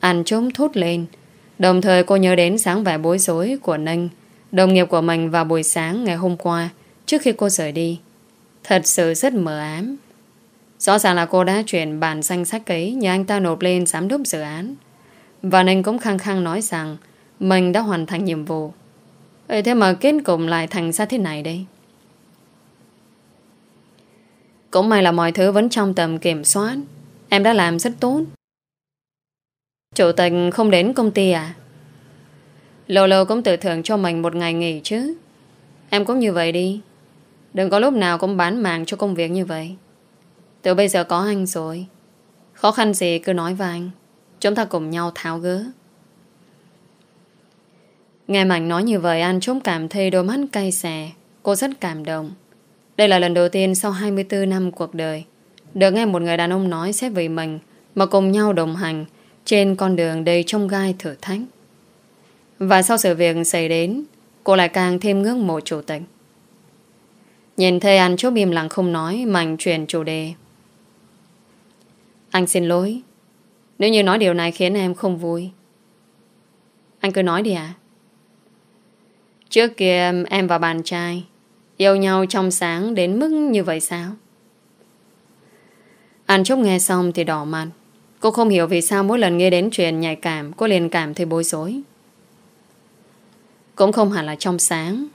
Anh trống thốt lên Đồng thời cô nhớ đến sáng vẻ bối rối của Ninh Đồng nghiệp của mình vào buổi sáng ngày hôm qua Trước khi cô rời đi. Thật sự rất mờ ám. Rõ ràng là cô đã chuyển bản danh sách ấy Nhờ anh ta nộp lên giám đốc dự án. Và nên cũng khăng khăng nói rằng Mình đã hoàn thành nhiệm vụ. Ê, Thế mà kết cục lại thành ra thế này đây? Cũng may là mọi thứ vẫn trong tầm kiểm soát. Em đã làm rất tốt. Chủ tịch không đến công ty à? Lâu lâu cũng tự thưởng cho mình một ngày nghỉ chứ. Em cũng như vậy đi. Đừng có lúc nào cũng bán mạng cho công việc như vậy. Từ bây giờ có anh rồi. Khó khăn gì cứ nói với anh. Chúng ta cùng nhau tháo gỡ. Nghe Mạnh nói như vậy Anh trốn cảm thấy đôi mắt cay xè. Cô rất cảm động. Đây là lần đầu tiên sau 24 năm cuộc đời, Được nghe một người đàn ông nói xét về mình Mà cùng nhau đồng hành Trên con đường đầy trông gai thử thách. Và sau sự việc xảy đến, Cô lại càng thêm ngưỡng mộ chủ tịch. Nhìn thấy anh chốt im lặng không nói Mạnh chuyển chủ đề. Anh xin lỗi. Nếu như nói điều này khiến em không vui. Anh cứ nói đi ạ. Trước kia, em và bạn trai Yêu nhau trong sáng đến mức như vậy sao? Anh chốc nghe xong thì đỏ mặt. Cô không hiểu vì sao mỗi lần nghe đến chuyện nhạy cảm, Cô liền cảm thấy bối rối. Cũng không hẳn là trong sáng.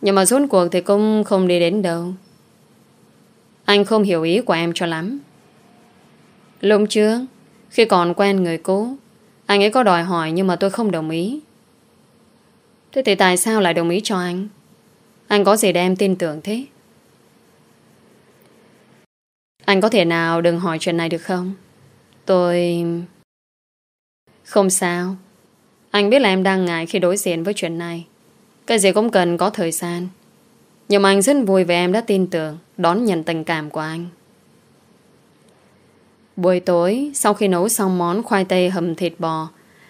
Nhưng mà rốt cuộc thì cũng không đi đến đâu. Anh không hiểu ý của em cho lắm. Lúc trước, Khi còn quen người cũ, Anh ấy có đòi hỏi nhưng mà tôi không đồng ý. Thế thì tại sao lại đồng ý cho anh? Anh có gì để em tin tưởng thế? Anh có thể nào đừng hỏi chuyện này được không? Tôi... Không sao. Anh biết là em đang ngại khi đối diện với chuyện này. Cái gì cũng cần có thời gian. Nhưng mà anh rất vui vì em đã tin tưởng, Đón nhận tình cảm của anh. Buổi tối, Sau khi nấu xong món khoai tây hầm thịt bò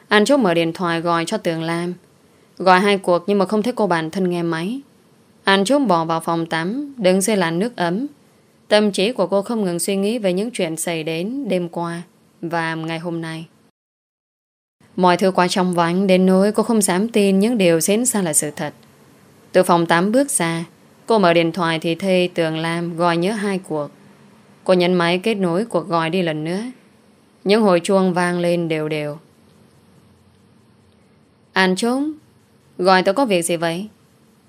Anh chốt mở điện thoại gọi cho Tường Lam. Gọi hai cuộc nhưng mà không thấy cô bạn thân nghe máy. Anh chốt bỏ vào phòng tắm, Đứng dưới làn nước ấm. Tâm trí của cô không ngừng suy nghĩ Về những chuyện xảy đến đêm qua Và ngày hôm nay. Mọi thứ quá trong vánh Đến nỗi cô không dám tin những điều diễn ra là sự thật. Từ phòng tắm bước ra, Cô mở điện thoại thì thấy Tường Lam gọi nhớ hai cuộc. Cô nhấn máy kết nối cuộc gọi đi lần nữa. Những hồi chuông vang lên đều đều. Anh trốn Gọi tôi có việc gì vậy?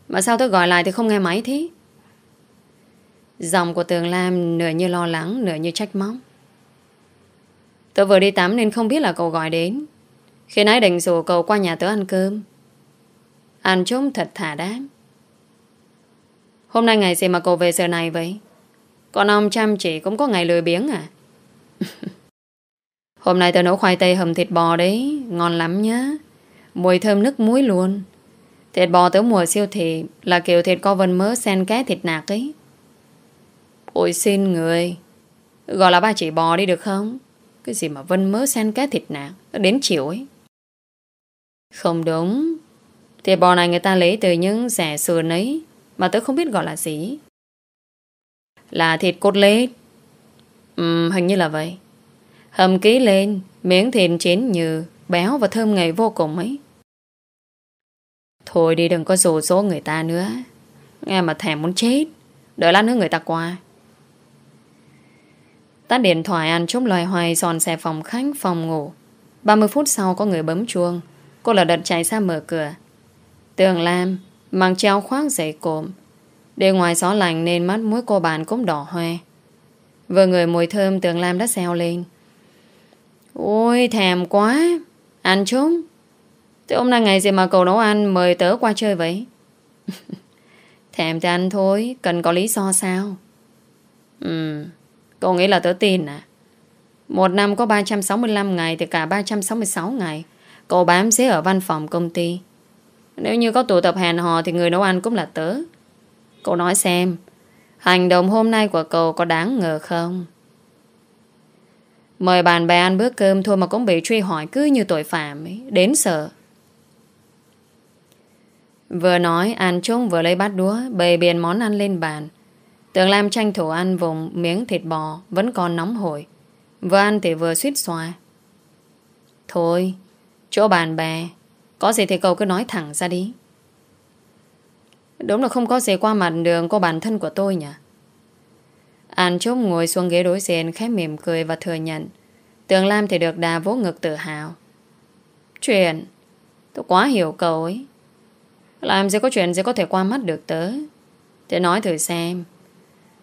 Mà sao tôi gọi lại thì không nghe máy thế? Giọng của Tường Lam Nửa như lo lắng, Nửa như trách móc. Tôi vừa đi tắm nên không biết là cậu gọi đến. Khi nãy định rủ cậu qua nhà tớ ăn cơm. Ăn chúng thật thả đáp. Hôm nay ngày gì mà cậu về giờ này vậy? Còn ông chăm chỉ cũng có ngày lười biếng à? Hôm nay tớ nấu khoai tây hầm thịt bò đấy, Ngon lắm nhá. Mùi thơm nước muối luôn. Thịt bò tớ mùa siêu thị Là kiểu thịt có vân mớ sen cá thịt nạc ấy. Ôi xin người, Gọi là ba chỉ bò đi được không? Cái gì mà vân mớ sen cá thịt nạc Đến chiều ấy. Không đúng. Thịt bò này người ta lấy từ những rẻ sườn ấy Mà tớ không biết gọi là gì. Là thịt cốt lết. Ừ, Hình như là vậy. Hầm ký lên Miếng thịt chín như Béo và thơm ngậy vô cùng ấy. Thôi đi đừng có rủ số người ta nữa. Nghe mà thèm muốn chết. Đợi lát nữa người ta qua. Tắt điện thoại ăn chút loài hoài dọn xe phòng khách phòng ngủ. 30 phút sau có người bấm chuông. Cô là đợt chạy ra mở cửa. Tường Lam Mang treo khoác giày cộm. Để ngoài gió lạnh nên mắt mũi cô bạn cũng đỏ hoe. Vừa người mùi thơm, Tường Lam đã xeo lên. Ôi, thèm quá. Ăn chúng. Thế hôm nay ngày gì mà cậu nấu ăn Mời tớ qua chơi vậy? Thèm thì ăn thôi, Cần có lý do sao? Ừ Cậu nghĩ là tớ tin à? Một năm có 365 ngày Thì cả 366 ngày cô bám xế ở văn phòng công ty. Nếu như có tụ tập hẹn hò Thì người nấu ăn cũng là tớ. Cô nói xem, Hành động hôm nay của cậu có đáng ngờ không? Mời bạn bè ăn bữa cơm thôi mà cũng bị truy hỏi cứ như tội phạm ấy. Đến sợ. Vừa nói, An Trung vừa lấy bát đũa, Bày biển món ăn lên bàn. Tường Lam tranh thủ ăn vùng miếng thịt bò, Vẫn còn nóng hổi. Vừa ăn thì vừa suýt xoa. Thôi Chỗ bạn bè. Có gì thì cậu cứ nói thẳng ra đi. Đúng là không có gì qua mặt đường của bản thân của tôi nhỉ? An chốt ngồi xuống ghế đối diện khép mỉm cười và thừa nhận. Tường Lam thì được đà vỗ ngực tự hào. Chuyện? Tôi quá hiểu cậu ấy. Làm gì có chuyện gì có thể qua mắt được tớ? Thế nói thử xem.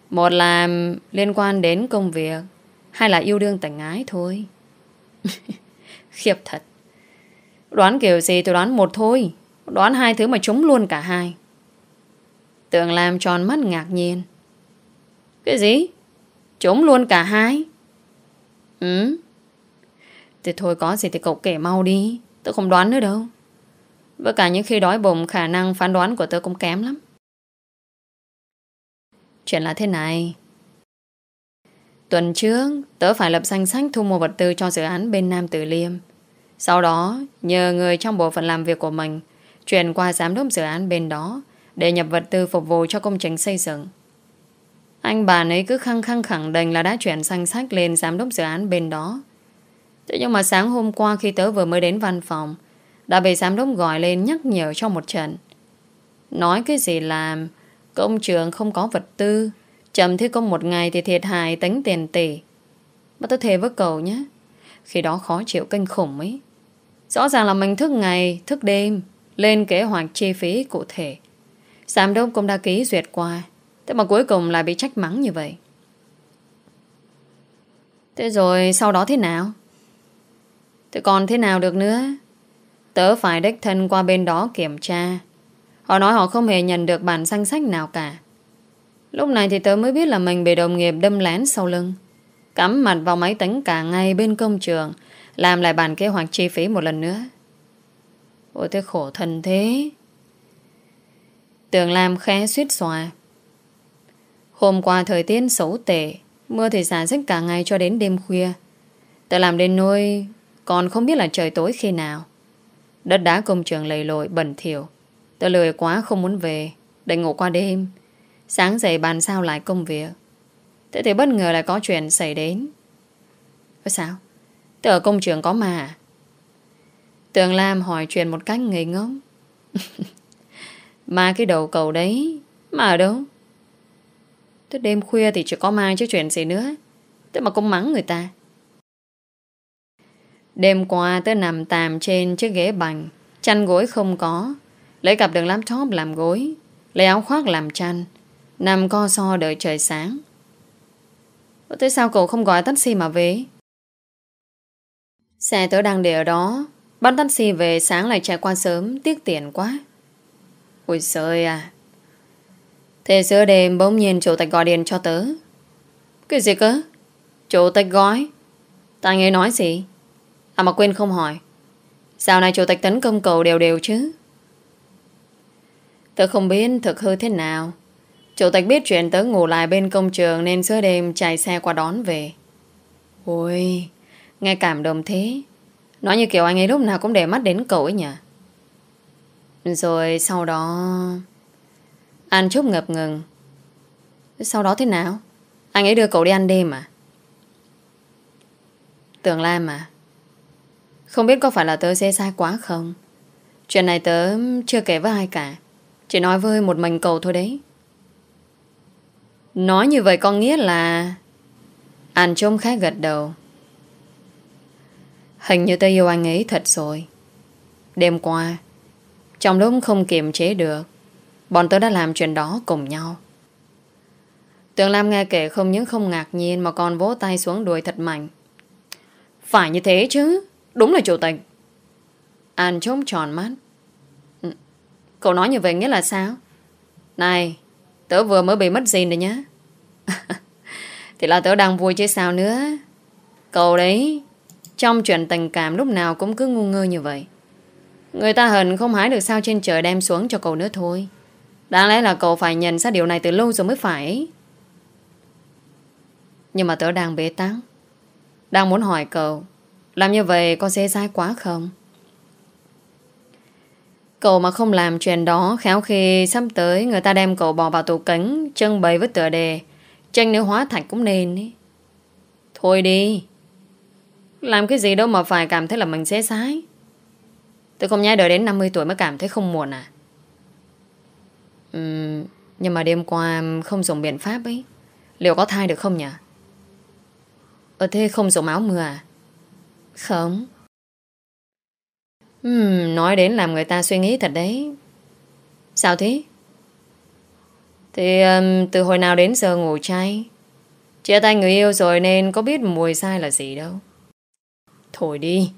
Một là liên quan đến công việc Hay là yêu đương tình ái thôi. Khiếp thật. Đoán kiểu gì tôi đoán một thôi. Đoán hai thứ mà trúng luôn cả hai. Tường làm tròn mắt ngạc nhiên. Cái gì? Trúng luôn cả hai? Ừ. Thì thôi có gì thì cậu kể mau đi. Tôi không đoán nữa đâu. Với cả những khi đói bụng, Khả năng phán đoán của tôi cũng kém lắm. Chuyện là thế này. Tuần trước, Tớ phải lập danh sách thu mua vật tư Cho dự án bên Nam Tử Liêm. Sau đó, nhờ người trong bộ phận làm việc của mình, Chuyển qua giám đốc dự án bên đó Để nhập vật tư phục vụ cho công trình xây dựng. Anh bà ấy cứ khăng khăng khẳng định Là đã chuyển danh sách lên giám đốc dự án bên đó. Thế nhưng mà sáng hôm qua Khi tớ vừa mới đến văn phòng, Đã bị giám đốc gọi lên nhắc nhở cho một trận. Nói cái gì làm, Công trường không có vật tư, Chậm thi công một ngày thì thiệt hại tính tiền tỷ. Mà tớ thề với cậu nhé, Khi đó khó chịu kinh khủng ấy. Rõ ràng là mình thức ngày, Thức đêm, Lên kế hoạch chi phí cụ thể. Giám đốc cũng đã ký duyệt qua, Thế mà cuối cùng lại bị trách mắng như vậy. Thế rồi sau đó thế nào? Thế còn thế nào được nữa? Tớ phải đích thân qua bên đó kiểm tra. Họ nói họ không hề nhận được bản danh sách nào cả. Lúc này thì tớ mới biết là mình bị đồng nghiệp đâm lén sau lưng. Cắm mặt vào máy tính cả ngày bên công trường làm lại bản kế hoạch chi phí một lần nữa. Ôi, thế khổ thân thế. Tường Lam khẽ suýt xòa. Hôm qua thời tiết xấu tệ, Mưa thì xả rích cả ngày cho đến đêm khuya. Tớ làm đến nôi Còn không biết là trời tối khi nào. Đất đá công trường lầy lội, bẩn thỉu. Tớ lười quá không muốn về Để ngủ qua đêm. Sáng dậy bàn sao lại công việc. Thế thì bất ngờ lại có chuyện xảy đến. Ôi, sao? Tớ ở công trường có mà. Tường Lam hỏi chuyện một cách ngây ngốc. Mà cái đầu cầu đấy, Mà ở đâu? Thế đêm khuya thì chỉ có ma chứ chuyện gì nữa. Thế mà cũng mắng người ta. Đêm qua tớ nằm tàm trên chiếc ghế bành, Chăn gối không có. Lấy cặp đường laptop làm gối, Lấy áo khoác làm chăn, Nằm co so đợi trời sáng. Thế sao cậu không gọi taxi mà về? Xe tớ đang để ở đó. Bắt taxi về sáng lại chạy qua sớm. Tiếc tiền quá. Ôi trời à Thế giữa đêm bỗng nhiên chủ tịch gọi điện cho tớ. Cái gì cơ? Chủ tịch gói Ta nghe nói gì? À mà quên không hỏi. Dạo này chủ tịch tấn công cầu đều đều chứ. Tớ không biết thực hư thế nào. Chủ tịch biết chuyện tớ ngủ lại bên công trường Nên giữa đêm chạy xe qua đón về. Ôi. Nghe cảm động thế. Nói như kiểu anh ấy lúc nào cũng để mắt đến cậu ấy nhỉ? Rồi sau đó Anh Trúc ngập ngừng. Sau đó thế nào? Anh ấy đưa cậu đi ăn đêm à? Tưởng Lam à? Không biết có phải là tớ xê sai quá không? Chuyện này tớ chưa kể với ai cả. Chỉ nói với một mình cậu thôi đấy. Nói như vậy có nghĩa là Anh Trúc khá gật đầu. Hình như tôi yêu anh ấy thật rồi. Đêm qua, Trong lúc không kiềm chế được, Bọn tôi đã làm chuyện đó cùng nhau. Tường Lam nghe kể không những không ngạc nhiên Mà còn vỗ tay xuống đuôi thật mạnh. Phải như thế chứ, Đúng là chủ tịch. An trống tròn mắt. Ừ, cậu nói như vậy nghĩa là sao? Này, Tớ vừa mới bị mất gì rồi nhá. Thì là tớ đang vui chứ sao nữa. Cậu đấy trong chuyện tình cảm lúc nào cũng cứ ngu ngơ như vậy. Người ta hận không hái được sao trên trời đem xuống cho cậu nữa thôi. Đáng lẽ là cậu phải nhận ra điều này từ lâu rồi mới phải. Nhưng mà tớ đang bế tắc. Đang muốn hỏi cậu, Làm như vậy có dễ dãi quá không? Cậu mà không làm chuyện đó, Khéo khi sắp tới Người ta đem cậu bỏ vào tủ cánh Trưng bày với tựa đề, Tranh nếu hóa thạch cũng nên ý. Thôi đi. Làm cái gì đâu mà phải cảm thấy là mình xế xái. Tôi không nhai đợi đến 50 tuổi mới cảm thấy không muộn à. Uhm, Nhưng mà đêm qua không dùng biện pháp ấy. Liệu có thai được không nhỉ? Ờ thế không dùng áo mưa à? Không. Uhm, Nói đến làm người ta suy nghĩ thật đấy. Sao thế? Thì um, từ hồi nào đến giờ ngủ chay? Chia tay người yêu rồi nên có biết mùi sai là gì đâu. Thôi đi.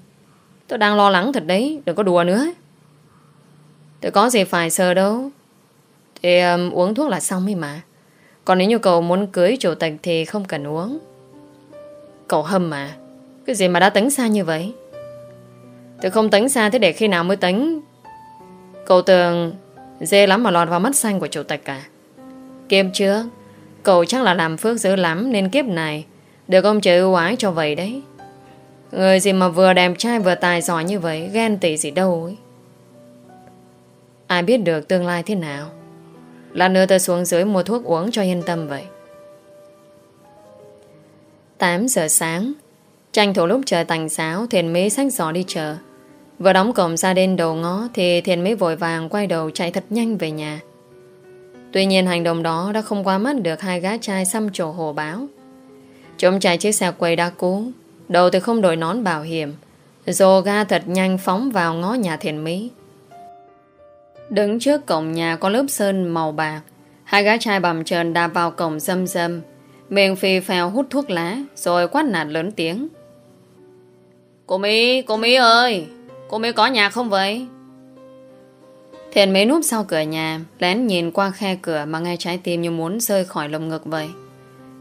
Tôi đang lo lắng thật đấy Đừng có đùa nữa. Tôi có gì phải sợ đâu. Thì um, uống thuốc là xong ấy mà. Còn nếu như cậu muốn cưới chủ tịch Thì không cần uống. Cậu hâm mà. Cái gì mà đã tính xa như vậy? Tôi không tính xa thế để khi nào mới tính. Cậu tưởng Dê lắm mà lọt vào mắt xanh của chủ tịch cả Kiếp trước Cậu chắc là làm phước dữ lắm Nên kiếp này Được ông trời ưu ái cho vậy đấy. Người gì mà vừa đẹp trai vừa tài giỏi như vậy, Ghen tị gì đâu ấy. Ai biết được tương lai thế nào? Là nữa tôi xuống dưới mua thuốc uống cho yên tâm vậy. 8 giờ sáng, Tranh thủ lúc trời tành sáo Thiền Mỹ sách giỏ đi chờ Vừa đóng cổng ra đến đầu ngó Thì Thiền Mỹ vội vàng quay đầu chạy thật nhanh về nhà. Tuy nhiên hành động đó Đã không qua mắt được hai gái trai xăm trổ hồ báo. Chúng chạy chiếc xe quầy đa cú Đầu thì không đổi nón bảo hiểm. Dồ ga thật nhanh phóng vào ngõ nhà thiền Mỹ. Đứng trước cổng nhà có lớp sơn màu bạc. Hai gái trai bầm trần đạp vào cổng dâm dâm Miệng phì phèo hút thuốc lá Rồi quát nạt lớn tiếng. Cô Mỹ, cô Mỹ ơi! Cô Mỹ có nhà không vậy? Thiền Mỹ núp sau cửa nhà Lén nhìn qua khe cửa Mà ngay trái tim như muốn rơi khỏi lồng ngực vậy.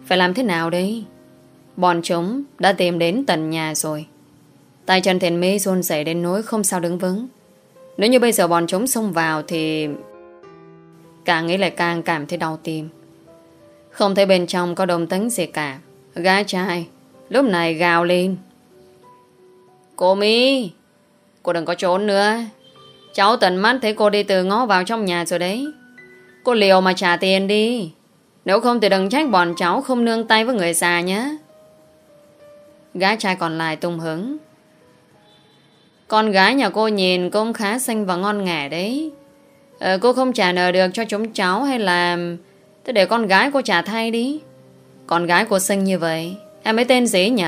Phải làm thế nào đây? Bọn chúng đã tìm đến tận nhà rồi. Tay chân thiền mỹ run rẩy đến nỗi không sao đứng vững. Nếu như bây giờ bọn chúng xông vào thì Càng nghĩ lại càng cảm thấy đau tim. Không thấy bên trong có đồng tính gì cả. Gái trai, Lúc này gào lên. Cô Mỹ Cô đừng có trốn nữa. Cháu tận mắt thấy cô đi từ ngõ vào trong nhà rồi đấy. Cô liều mà trả tiền đi. Nếu không thì đừng trách bọn cháu không nương tay với người già nhé. Gái trai còn lại tung hứng. Con gái nhà cô nhìn cũng khá xinh và ngon nghẻ đấy. Ờ, Cô không trả nợ được cho chúng cháu hay là Thế để con gái cô trả thay đi. Con gái cô xinh như vậy Em ấy tên gì nhỉ?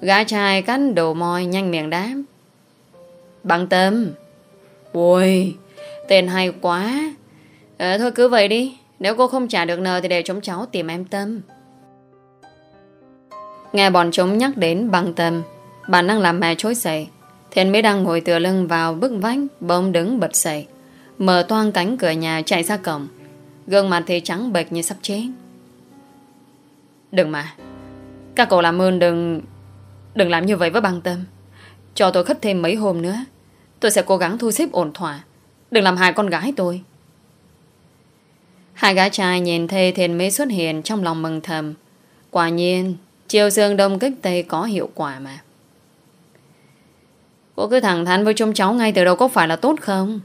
Gái trai cắt đồ môi nhanh miệng đáp. Bằng tâm Ui Tên hay quá. Ờ, Thôi cứ vậy đi. Nếu cô không trả được nợ thì để chúng cháu tìm em Tâm Nghe bọn chúng nhắc đến bằng tâm, Bản năng làm mẹ chối dậy Thiện mới đang ngồi tựa lưng vào bức vách, Bỗng đứng bật dậy Mở toang cánh cửa nhà chạy ra cổng. Gương mặt thì trắng bệch như sắp chết. Đừng mà, Các cậu làm ơn đừng Đừng làm như vậy với bằng tâm. Cho tôi khất thêm mấy hôm nữa, Tôi sẽ cố gắng thu xếp ổn thỏa. Đừng làm hại con gái tôi. Hai gái trai nhìn thấy thiền mới xuất hiện Trong lòng mừng thầm. Quả nhiên Chiều dương đông kích tây có hiệu quả mà. Cô cứ thẳng thắn với trông cháu ngay từ đầu có phải là tốt không?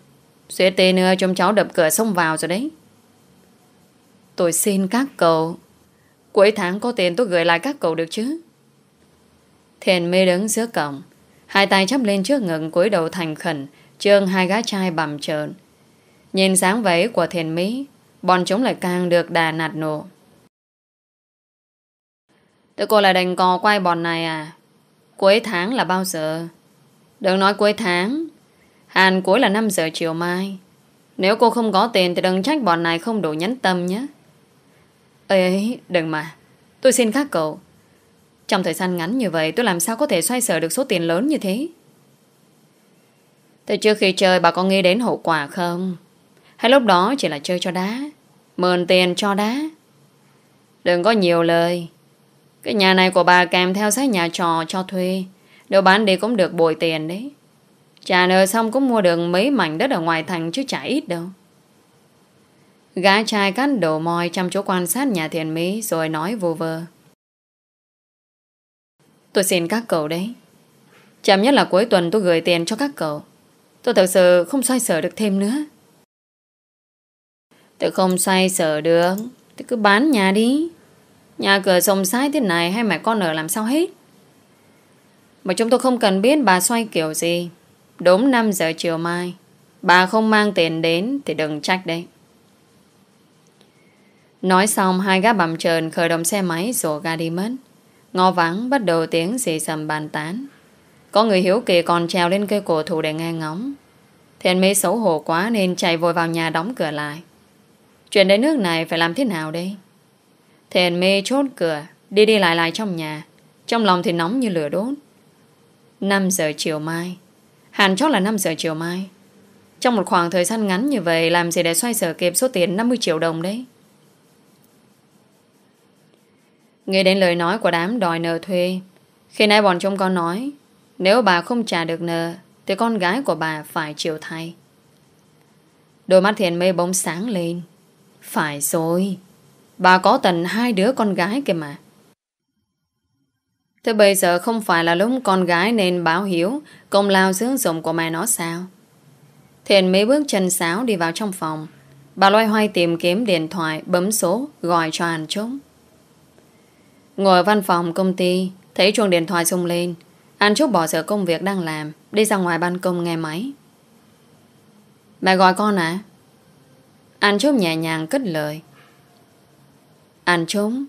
Suýt tê nữa trông cháu đập cửa xông vào rồi đấy. Tôi xin các cậu. Cuối tháng có tiền tôi gửi lại các cậu được chứ? Thiền mê đứng giữa cổng, Hai tay chắp lên trước ngực cúi đầu thành khẩn, Trương hai gái trai bầm trợn. Nhìn sáng vẫy của thiền mỹ Bọn chúng lại càng được đà nạt nổ Tụi cô lại đành cò quay bọn này à. Cuối tháng là bao giờ? Đừng nói cuối tháng. Hàn cuối là 5 giờ chiều mai. Nếu cô không có tiền Thì đừng trách bọn này không đủ nhấn tâm nhé. Ê ấy đừng mà. Tôi xin các cậu. Trong thời gian ngắn như vậy, tôi làm sao có thể xoay sở được số tiền lớn như thế? Thế trước khi chơi, bà có nghĩ đến hậu quả không? Hay lúc đó chỉ là chơi cho đá, Mượn tiền cho đá? Đừng có nhiều lời cái nhà này của bà kèm theo sách nhà trò cho thuê Nếu bán đi cũng được bồi tiền đấy Trả nợ xong cũng mua được mấy mảnh đất ở ngoài thành chứ chả ít đâu Gái trai cắt đổ mòi chăm chỗ quan sát nhà thiền mỹ rồi nói vô vơ. Tôi xin các cậu đấy. Chậm nhất là cuối tuần tôi gửi tiền cho các cậu. Tôi thật sự không xoay sở được thêm nữa. Tôi không xoay sở được. tôi cứ bán nhà đi. Nhà cửa rộng rãi thế này hay mẹ con ở làm sao hết Mà chúng tôi không cần biết bà xoay kiểu gì Đúng 5 giờ chiều mai, Bà không mang tiền đến Thì đừng trách đấy Nói xong, hai gã bầm trờn khởi động xe máy rồi ga đi mất. Ngó vắng, bắt đầu tiếng xì xầm bàn tán. Có người hiếu kỳ còn trèo lên cây cổ thụ để nghe ngóng. Thiện mỹ xấu hổ quá nên chạy vội vào nhà đóng cửa lại. Chuyện đến nước này phải làm thế nào đây? Thiện mê chốt cửa, đi đi lại lại trong nhà. Trong lòng thì nóng như lửa đốt. 5 giờ chiều mai. Hẳn chót là 5 giờ chiều mai. Trong một khoảng thời gian ngắn như vậy làm gì để xoay sở kịp số tiền 50 triệu đồng đấy? Nghe đến lời nói của đám đòi nợ thuê Khi nãy bọn chúng con nói Nếu bà không trả được nợ Thì con gái của bà phải chịu thay Đôi mắt thiền mê bóng sáng lên Phải rồi Bà có tận hai đứa con gái kìa mà. Thế bây giờ không phải là lúc con gái nên báo hiếu, Công lao dưỡng dụng của mẹ nó sao? Thiện mấy bước chân sáo đi vào trong phòng. Bà loay hoay tìm kiếm điện thoại, Bấm số, gọi cho anh trúc Ngồi ở văn phòng công ty, Thấy chuông điện thoại rung lên. Hàn Trúc bỏ sợ công việc đang làm, Đi ra ngoài ban công nghe máy. Mẹ gọi con à Hàn Trúc nhẹ nhàng cất lời. An Trống,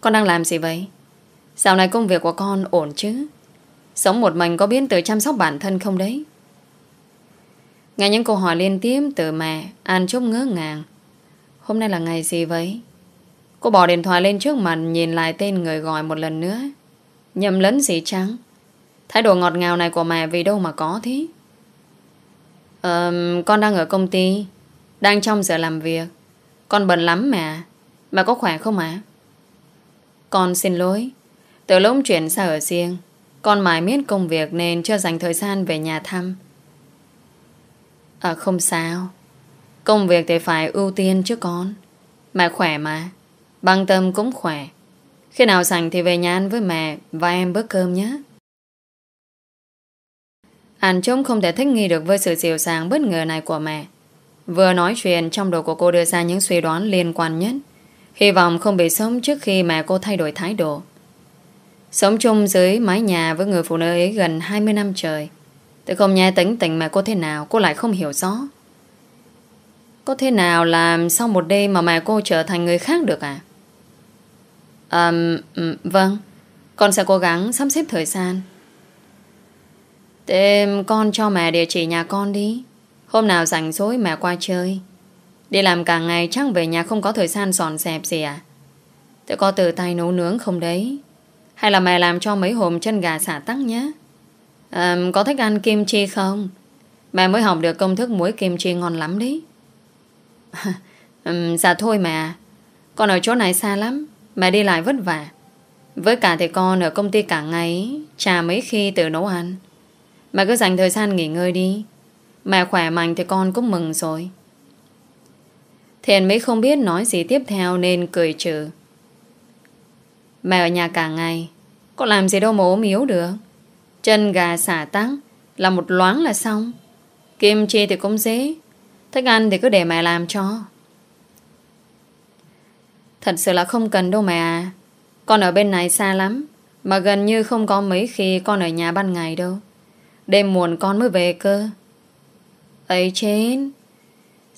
Con đang làm gì vậy? Dạo này công việc của con ổn chứ? Sống một mình có biết tự chăm sóc bản thân không đấy? Nghe những câu hỏi liên tiếp từ mẹ An Trúc ngỡ ngàng. Hôm nay là ngày gì vậy? Cô bỏ điện thoại lên trước mặt Nhìn lại tên người gọi một lần nữa. Nhầm lẫn gì trắng? Thái độ ngọt ngào này của mẹ vì đâu mà có thế? Ờ Con đang ở công ty Đang trong giờ làm việc. Con bận lắm mẹ. Bà có khỏe không ạ? Con xin lỗi. Từ lúc chuyển sang ở riêng, Con mãi miết công việc nên chưa dành thời gian về nhà thăm. À không sao. Công việc thì phải ưu tiên chứ con. Mẹ khỏe mà. Băng tâm cũng khỏe. Khi nào sành thì về nhà ăn với mẹ Và em bữa cơm nhé. Anh trông không thể thích nghi được Với sự dịu dàng bất ngờ này của mẹ. Vừa nói chuyện, Trong đầu của cô đưa ra những suy đoán liên quan nhất. Hy vọng không bị sống trước khi mẹ cô thay đổi thái độ. Sống chung dưới mái nhà Với người phụ nữ ấy gần 20 năm trời. Tôi không nghe tính tình mẹ cô thế nào Cô lại không hiểu rõ. Có thế nào làm sau một đêm Mà mẹ cô trở thành người khác được à? Um, vâng. Con sẽ cố gắng sắp xếp thời gian. Thế con cho mẹ địa chỉ nhà con đi. Hôm nào rảnh rỗi mẹ qua chơi. Đi làm cả ngày chắc về nhà không có thời gian dọn dẹp gì à? Tớ có tự tay nấu nướng không đấy? Hay là mẹ làm cho mấy hồm chân gà xả tắc nhé? À, Có thích ăn kim chi không? Mẹ mới học được công thức muối kim chi ngon lắm đấy. Um, Dạ thôi mẹ. Con ở chỗ này xa lắm. Mẹ đi lại vất vả. Với cả thì con ở công ty cả ngày Chả mấy khi tự nấu ăn. Mẹ cứ dành thời gian nghỉ ngơi đi. Mẹ khỏe mạnh thì con cũng mừng rồi. Thiện mới không biết nói gì tiếp theo Nên cười trừ. Mẹ ở nhà cả ngày, Có làm gì đâu mà ốm yếu được. Chân gà xả tắc Là một loáng là xong. Kim chi thì cũng dễ Thích ăn thì cứ để mẹ làm cho. Thật sự là không cần đâu mẹ à. Con ở bên này xa lắm, Mà gần như không có mấy khi con ở nhà ban ngày đâu. Đêm muộn con mới về cơ. Ấy chết.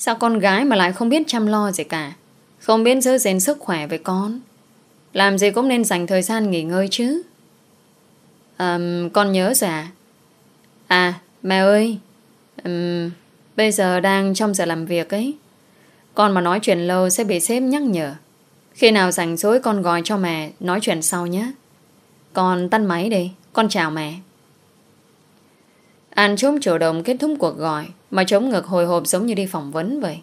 Sao con gái mà lại không biết chăm lo gì cả? Không biết giữ gìn sức khỏe với con. Làm gì cũng nên dành thời gian nghỉ ngơi chứ. À, Con nhớ rồi à À mẹ ơi. Um, Bây giờ đang trong giờ làm việc ấy. Con mà nói chuyện lâu sẽ bị sếp nhắc nhở. Khi nào rảnh rỗi con gọi cho mẹ Nói chuyện sau nhé. Con tắt máy đi. Con chào mẹ. An trốn chủ động kết thúc cuộc gọi. Mà chống ngực hồi hộp giống như đi phỏng vấn vậy.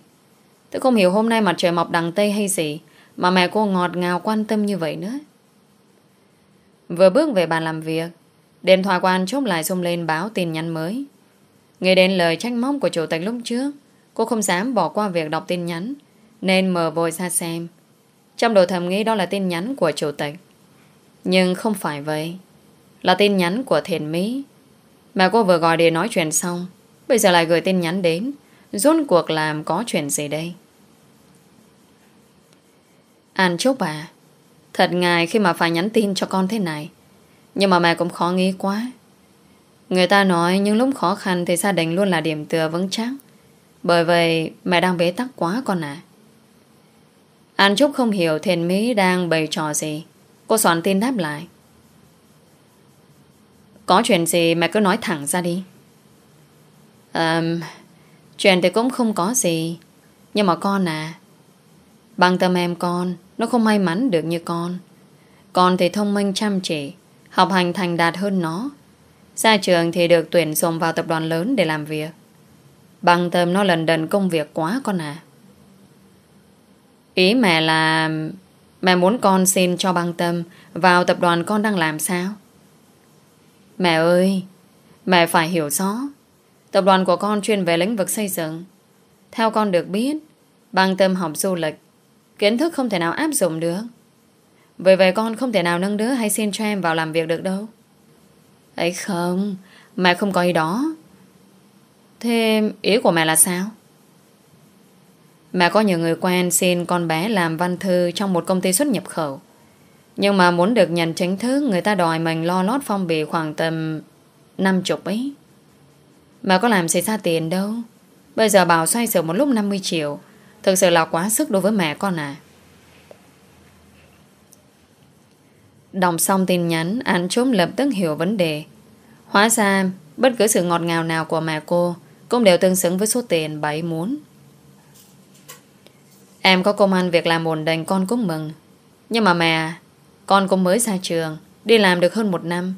Tôi không hiểu hôm nay mặt trời mọc đằng Tây hay gì, Mà mẹ cô ngọt ngào quan tâm như vậy nữa. Vừa bước về bàn làm việc, Điện thoại của chốt lại xông lên báo tin nhắn mới. Nghe đến lời trách móc của chủ tịch lúc trước, Cô không dám bỏ qua việc đọc tin nhắn, Nên mở vội ra xem. Trong đầu thầm nghĩ đó là tin nhắn của chủ tịch. Nhưng không phải vậy, Là tin nhắn của thiền Mỹ. Mà cô vừa gọi để nói chuyện xong Bây giờ lại gửi tin nhắn đến. Rốt cuộc làm có chuyện gì đây? An chúc bà. Thật ngài khi mà phải nhắn tin cho con thế này. Nhưng mà mẹ cũng khó nghĩ quá. Người ta nói những lúc khó khăn Thì gia đình luôn là điểm tựa vững chắc. Bởi vậy, mẹ đang bế tắc quá con à An Trúc không hiểu Thiền Mỹ đang bày trò gì. Cô soạn tin đáp lại. Có chuyện gì mẹ cứ nói thẳng ra đi um, Chuyện thì cũng không có gì. Nhưng mà con à Bằng tâm em con Nó không may mắn được như con. Con thì thông minh chăm chỉ Học hành thành đạt hơn nó. Ra trường thì được tuyển dụng vào tập đoàn lớn để làm việc. Bằng tâm nó lần đần công việc quá con à. Ý mẹ là Mẹ muốn con xin cho băng tâm Vào tập đoàn con đang làm sao? Mẹ ơi Mẹ phải hiểu rõ. Tập đoàn của con chuyên về lĩnh vực xây dựng. Theo con được biết bằng tâm học du lịch, Kiến thức không thể nào áp dụng được. Vì vậy con không thể nào nâng đỡ Hay xin cho em vào làm việc được đâu. Ấy không, Mẹ không có ý đó. Thế ý của mẹ là sao? Mẹ có nhiều người quen xin con bé làm văn thư trong một công ty xuất nhập khẩu. Nhưng mà muốn được nhận chính thức, người ta đòi mình lo lót phong bì khoảng tầm 50 ấy. Mà có làm xảy ra tiền đâu. Bây giờ bảo xoay sở một lúc 50 triệu. Thực sự là quá sức đối với mẹ con à. Đọc xong tin nhắn, An Trúc lập tức hiểu vấn đề. Hóa ra, bất cứ sự ngọt ngào nào của mẹ cô cũng đều tương xứng với số tiền bà ấy muốn. Em có công ăn việc làm ổn định con cũng mừng Nhưng mà mẹ Con cũng mới ra trường Đi làm được hơn một năm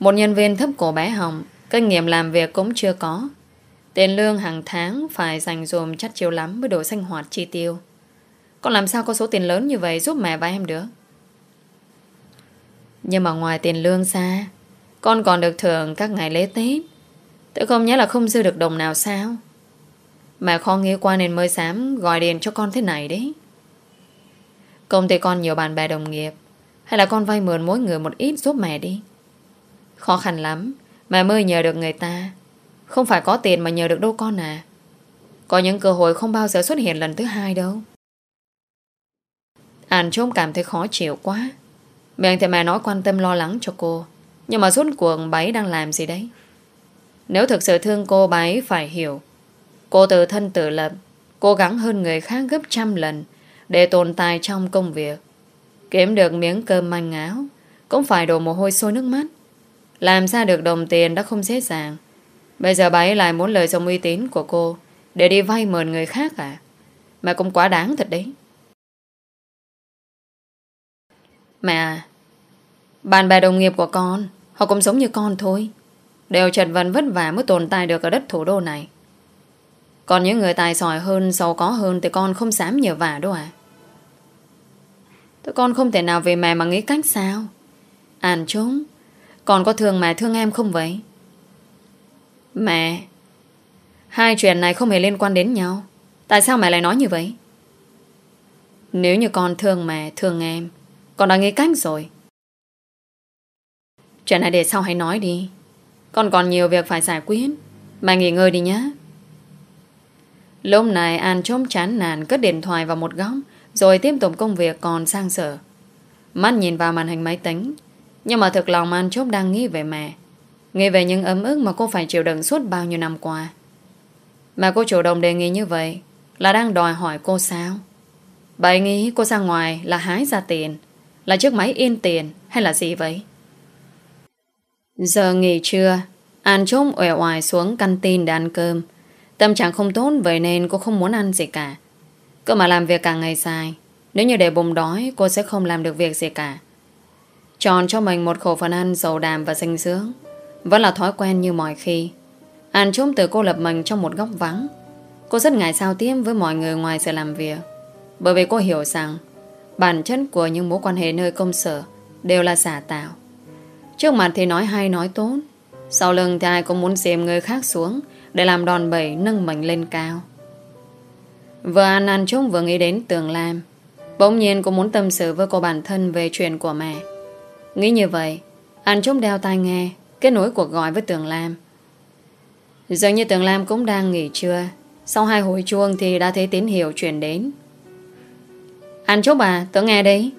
Một nhân viên thấp cổ bé Hồng Kinh nghiệm làm việc cũng chưa có. Tiền lương hàng tháng phải dành dùm chắc chiều lắm với đồ sinh hoạt chi tiêu. Con làm sao có số tiền lớn như vậy giúp mẹ và em được? Nhưng mà ngoài tiền lương xa Con còn được thưởng các ngày lễ Tết. Tự không nhớ là không dư được đồng nào sao? Mẹ khó nghĩ qua nên mới dám gọi điện cho con thế này đấy. Công ty con nhiều bạn bè đồng nghiệp. Hay là con vay mượn mỗi người một ít giúp mẹ đi? Khó khăn lắm. Mẹ mới nhờ được người ta. Không phải có tiền mà nhờ được đâu con à. Có những cơ hội không bao giờ xuất hiện lần thứ hai đâu. An trông cảm thấy khó chịu quá. Miệng thì mẹ nói quan tâm lo lắng cho cô. Nhưng mà suốt cuộc bà đang làm gì đấy? Nếu thực sự thương cô, bà phải hiểu. Cô tự thân tự lập, Cố gắng hơn người khác gấp trăm lần Để tồn tại trong công việc. Kiếm được miếng cơm manh áo Cũng phải đổ mồ hôi sôi nước mắt. Làm ra được đồng tiền đã không dễ dàng. Bây giờ bà ấy lại muốn lời dòng uy tín của cô Để đi vay mượn người khác à? Mà cũng quá đáng thật đấy. Mẹ à Bạn bè đồng nghiệp của con Họ cũng giống như con thôi. Đều chật vật vất vả mới tồn tại được ở đất thủ đô này. Còn những người tài giỏi hơn, giàu có hơn Thì con không dám nhờ vả đâu à? Tụi con không thể nào về mẹ mà nghĩ cách sao? Ản chúng con có thương mẹ thương em không vậy? Mẹ, Hai chuyện này không hề liên quan đến nhau. Tại sao mẹ lại nói như vậy? Nếu như con thương mẹ, Thương em, Con đã nghĩ cách rồi. Chuyện này để sau hãy nói đi. Con còn nhiều việc phải giải quyết. Mẹ nghỉ ngơi đi nhé. Lúc này An trông chán nản, cất điện thoại vào một góc, rồi tiếp tục công việc còn sang sở. Mắt nhìn vào màn hình máy tính nhưng mà thực lòng An Chốt đang nghĩ về mẹ. Nghĩ về những ấm ức mà cô phải chịu đựng suốt bao nhiêu năm qua. Mà cô chủ động đề nghị như vậy là đang đòi hỏi cô sao? Bà ấy nghĩ cô ra ngoài là hái ra tiền, là chiếc máy in tiền hay là gì vậy? Giờ nghỉ trưa, An Chốt uể oải xuống căn tin để ăn cơm Tâm trạng không tốt Vậy nên cô không muốn ăn gì cả Cơ mà làm việc cả ngày dài, Nếu như để bụng đói, cô sẽ không làm được việc gì cả Chọn cho mình một khẩu phần ăn Dầu đàm và dinh dưỡng. Vẫn là thói quen như mọi khi. Ăn trốn từ cô lập mình trong một góc vắng. Cô rất ngại giao tiếp với mọi người ngoài giờ làm việc. Bởi vì cô hiểu rằng, Bản chất của những mối quan hệ nơi công sở Đều là giả tạo. Trước mặt thì nói hay nói tốt. Sau lưng thì ai cũng muốn xem người khác xuống để làm đòn bẩy nâng mình lên cao. Vừa ăn ăn chung vừa nghĩ đến Tường Lam Bỗng nhiên cô muốn tâm sự với cô bản thân Về chuyện của mẹ. Nghĩ như vậy Anh chúng đeo tai nghe Kết nối cuộc gọi với Tường Lam Dường như Tường Lam cũng đang nghỉ trưa Sau hai hồi chuông thì đã thấy tín hiệu chuyển đến Anh chốt bà, tớ nghe đấy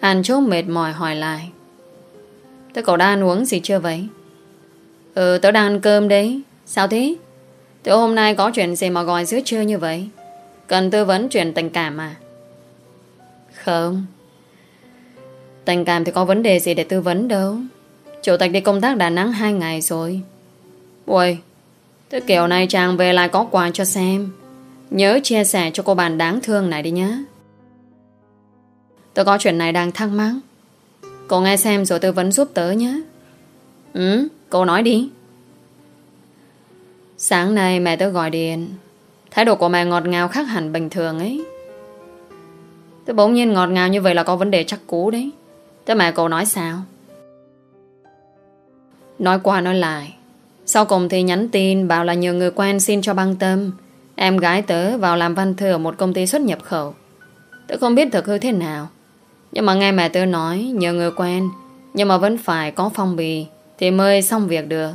Anh chốt mệt mỏi hỏi lại tớ cậu đã ăn uống gì chưa vậy? Ừ tớ đang ăn cơm đấy Sao thế? tớ hôm nay có chuyện gì mà gọi giữa trưa như vậy? Cần tư vấn chuyện tình cảm à? Không Tình cảm thì có vấn đề gì để tư vấn đâu. Chủ tịch đi công tác Đà Nẵng 2 ngày rồi. Ui Thế kiểu này chàng về lại có quà cho xem. Nhớ chia sẻ cho cô bạn đáng thương này đi nhé Tôi có chuyện này đang thắc mắc. Cô nghe xem rồi tư vấn giúp tớ nhé Ừ Cô nói đi. Sáng nay mẹ tớ gọi điện. Thái độ của mẹ ngọt ngào khác hẳn bình thường ấy. Tớ bỗng nhiên ngọt ngào như vậy là có vấn đề chắc cú đấy. Thế mẹ cậu nói sao? Nói qua nói lại. Sau cùng thì nhắn tin, Bảo là nhờ người quen xin cho băng tâm. Em gái tớ vào làm văn thư Ở một công ty xuất nhập khẩu. Tớ không biết thực hư thế nào. Nhưng mà nghe mẹ tớ nói, nhờ người quen. Nhưng mà vẫn phải có phong bì, Thì mới xong việc được.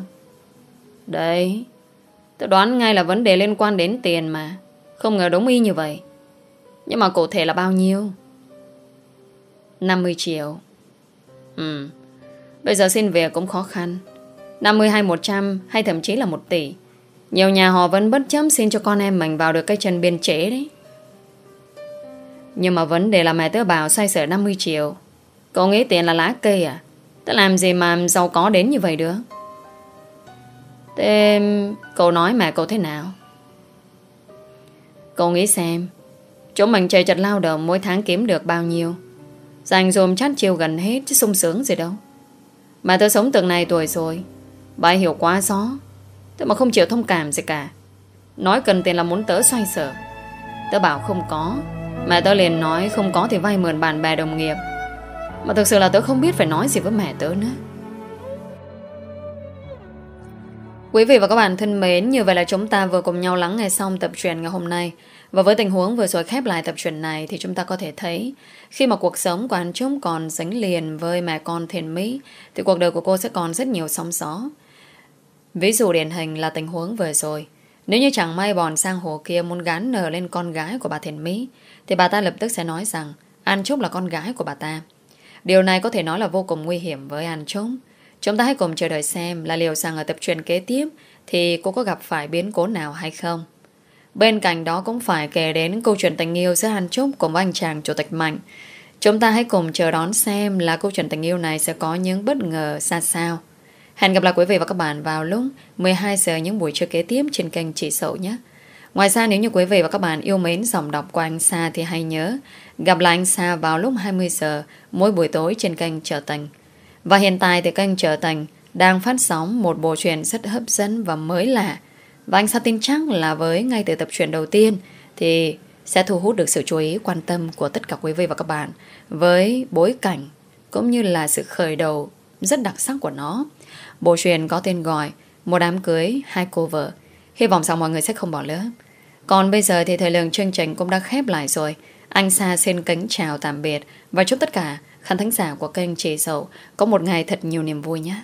Đấy. Tớ đoán ngay là vấn đề liên quan đến tiền mà. Không ngờ đúng y như vậy. Nhưng mà cụ thể là bao nhiêu? 50 triệu. Ừ. Bây giờ xin việc cũng khó khăn. 50 hay 100 hay thậm chí là 1 tỷ. Nhiều nhà họ vẫn bất chấp xin cho con em mình vào được cái chân biên chế đấy. Nhưng mà vấn đề là mẹ tớ bảo xoay sở 50 triệu. Cậu nghĩ tiền là lá cây à? Tớ làm gì mà giàu có đến như vậy được? Thế cậu nói mẹ cậu thế nào? Cậu nghĩ xem Chúng mình chạy chật lao động mỗi tháng kiếm được bao nhiêu? Dành dồm chát chiều gần hết Chứ sung sướng gì đâu. Mà tớ sống từng này tuổi rồi Bà hiểu quá rõ. Tớ mà không chịu thông cảm gì cả. Nói cần tiền là muốn tớ xoay sở. Tớ bảo không có Mẹ tớ liền nói không có thì vay mượn bạn bè đồng nghiệp. Mà thực sự là tớ không biết phải nói gì với mẹ tớ nữa. Quý vị và các bạn thân mến, như vậy là chúng ta vừa cùng nhau lắng nghe xong tập truyện ngày hôm nay. Và với tình huống vừa rồi khép lại tập truyện này thì chúng ta có thể thấy, khi mà cuộc sống của anh Trúc còn dính liền với mẹ con thiền Mỹ, thì cuộc đời của cô sẽ còn rất nhiều sóng gió. Ví dụ điển hình là tình huống vừa rồi. Nếu như chẳng may bòn sang hồ kia muốn gán nở lên con gái của bà Thiền Mỹ, thì bà ta lập tức sẽ nói rằng, An Trúc là con gái của bà ta. Điều này có thể nói là vô cùng nguy hiểm với An Trúc. Chúng ta hãy cùng chờ đợi xem là liệu rằng ở tập truyện kế tiếp thì cô có gặp phải biến cố nào hay không. Bên cạnh đó cũng phải kể đến câu chuyện tình yêu giữa Hàn Trúc cùng anh chàng chủ tịch Mạnh. Chúng ta hãy cùng chờ đón xem là câu chuyện tình yêu này sẽ có những bất ngờ xa sao. Hẹn gặp lại quý vị và các bạn vào lúc 12 giờ những buổi trưa kế tiếp trên kênh Chị Sậu nhé. Ngoài ra, nếu như quý vị và các bạn yêu mến giọng đọc của anh Sa thì hãy nhớ gặp lại anh Sa vào lúc 20 giờ mỗi buổi tối trên kênh Trở Tình. Và hiện tại thì kênh Trở Thành đang phát sóng một bộ truyện rất hấp dẫn và mới lạ. Và anh Sa tin chắc là với ngay từ tập truyện đầu tiên thì sẽ thu hút được sự chú ý quan tâm của tất cả quý vị và các bạn với bối cảnh cũng như là sự khởi đầu rất đặc sắc của nó. Bộ truyền có tên gọi Một đám cưới, hai cô vợ. Hy vọng rằng mọi người sẽ không bỏ lỡ. Còn bây giờ thì thời lượng chương trình cũng đã khép lại rồi. Anh Sa xin kính chào tạm biệt và chúc tất cả khán thính giả của kênh Chị sầu có một ngày thật nhiều niềm vui nhé.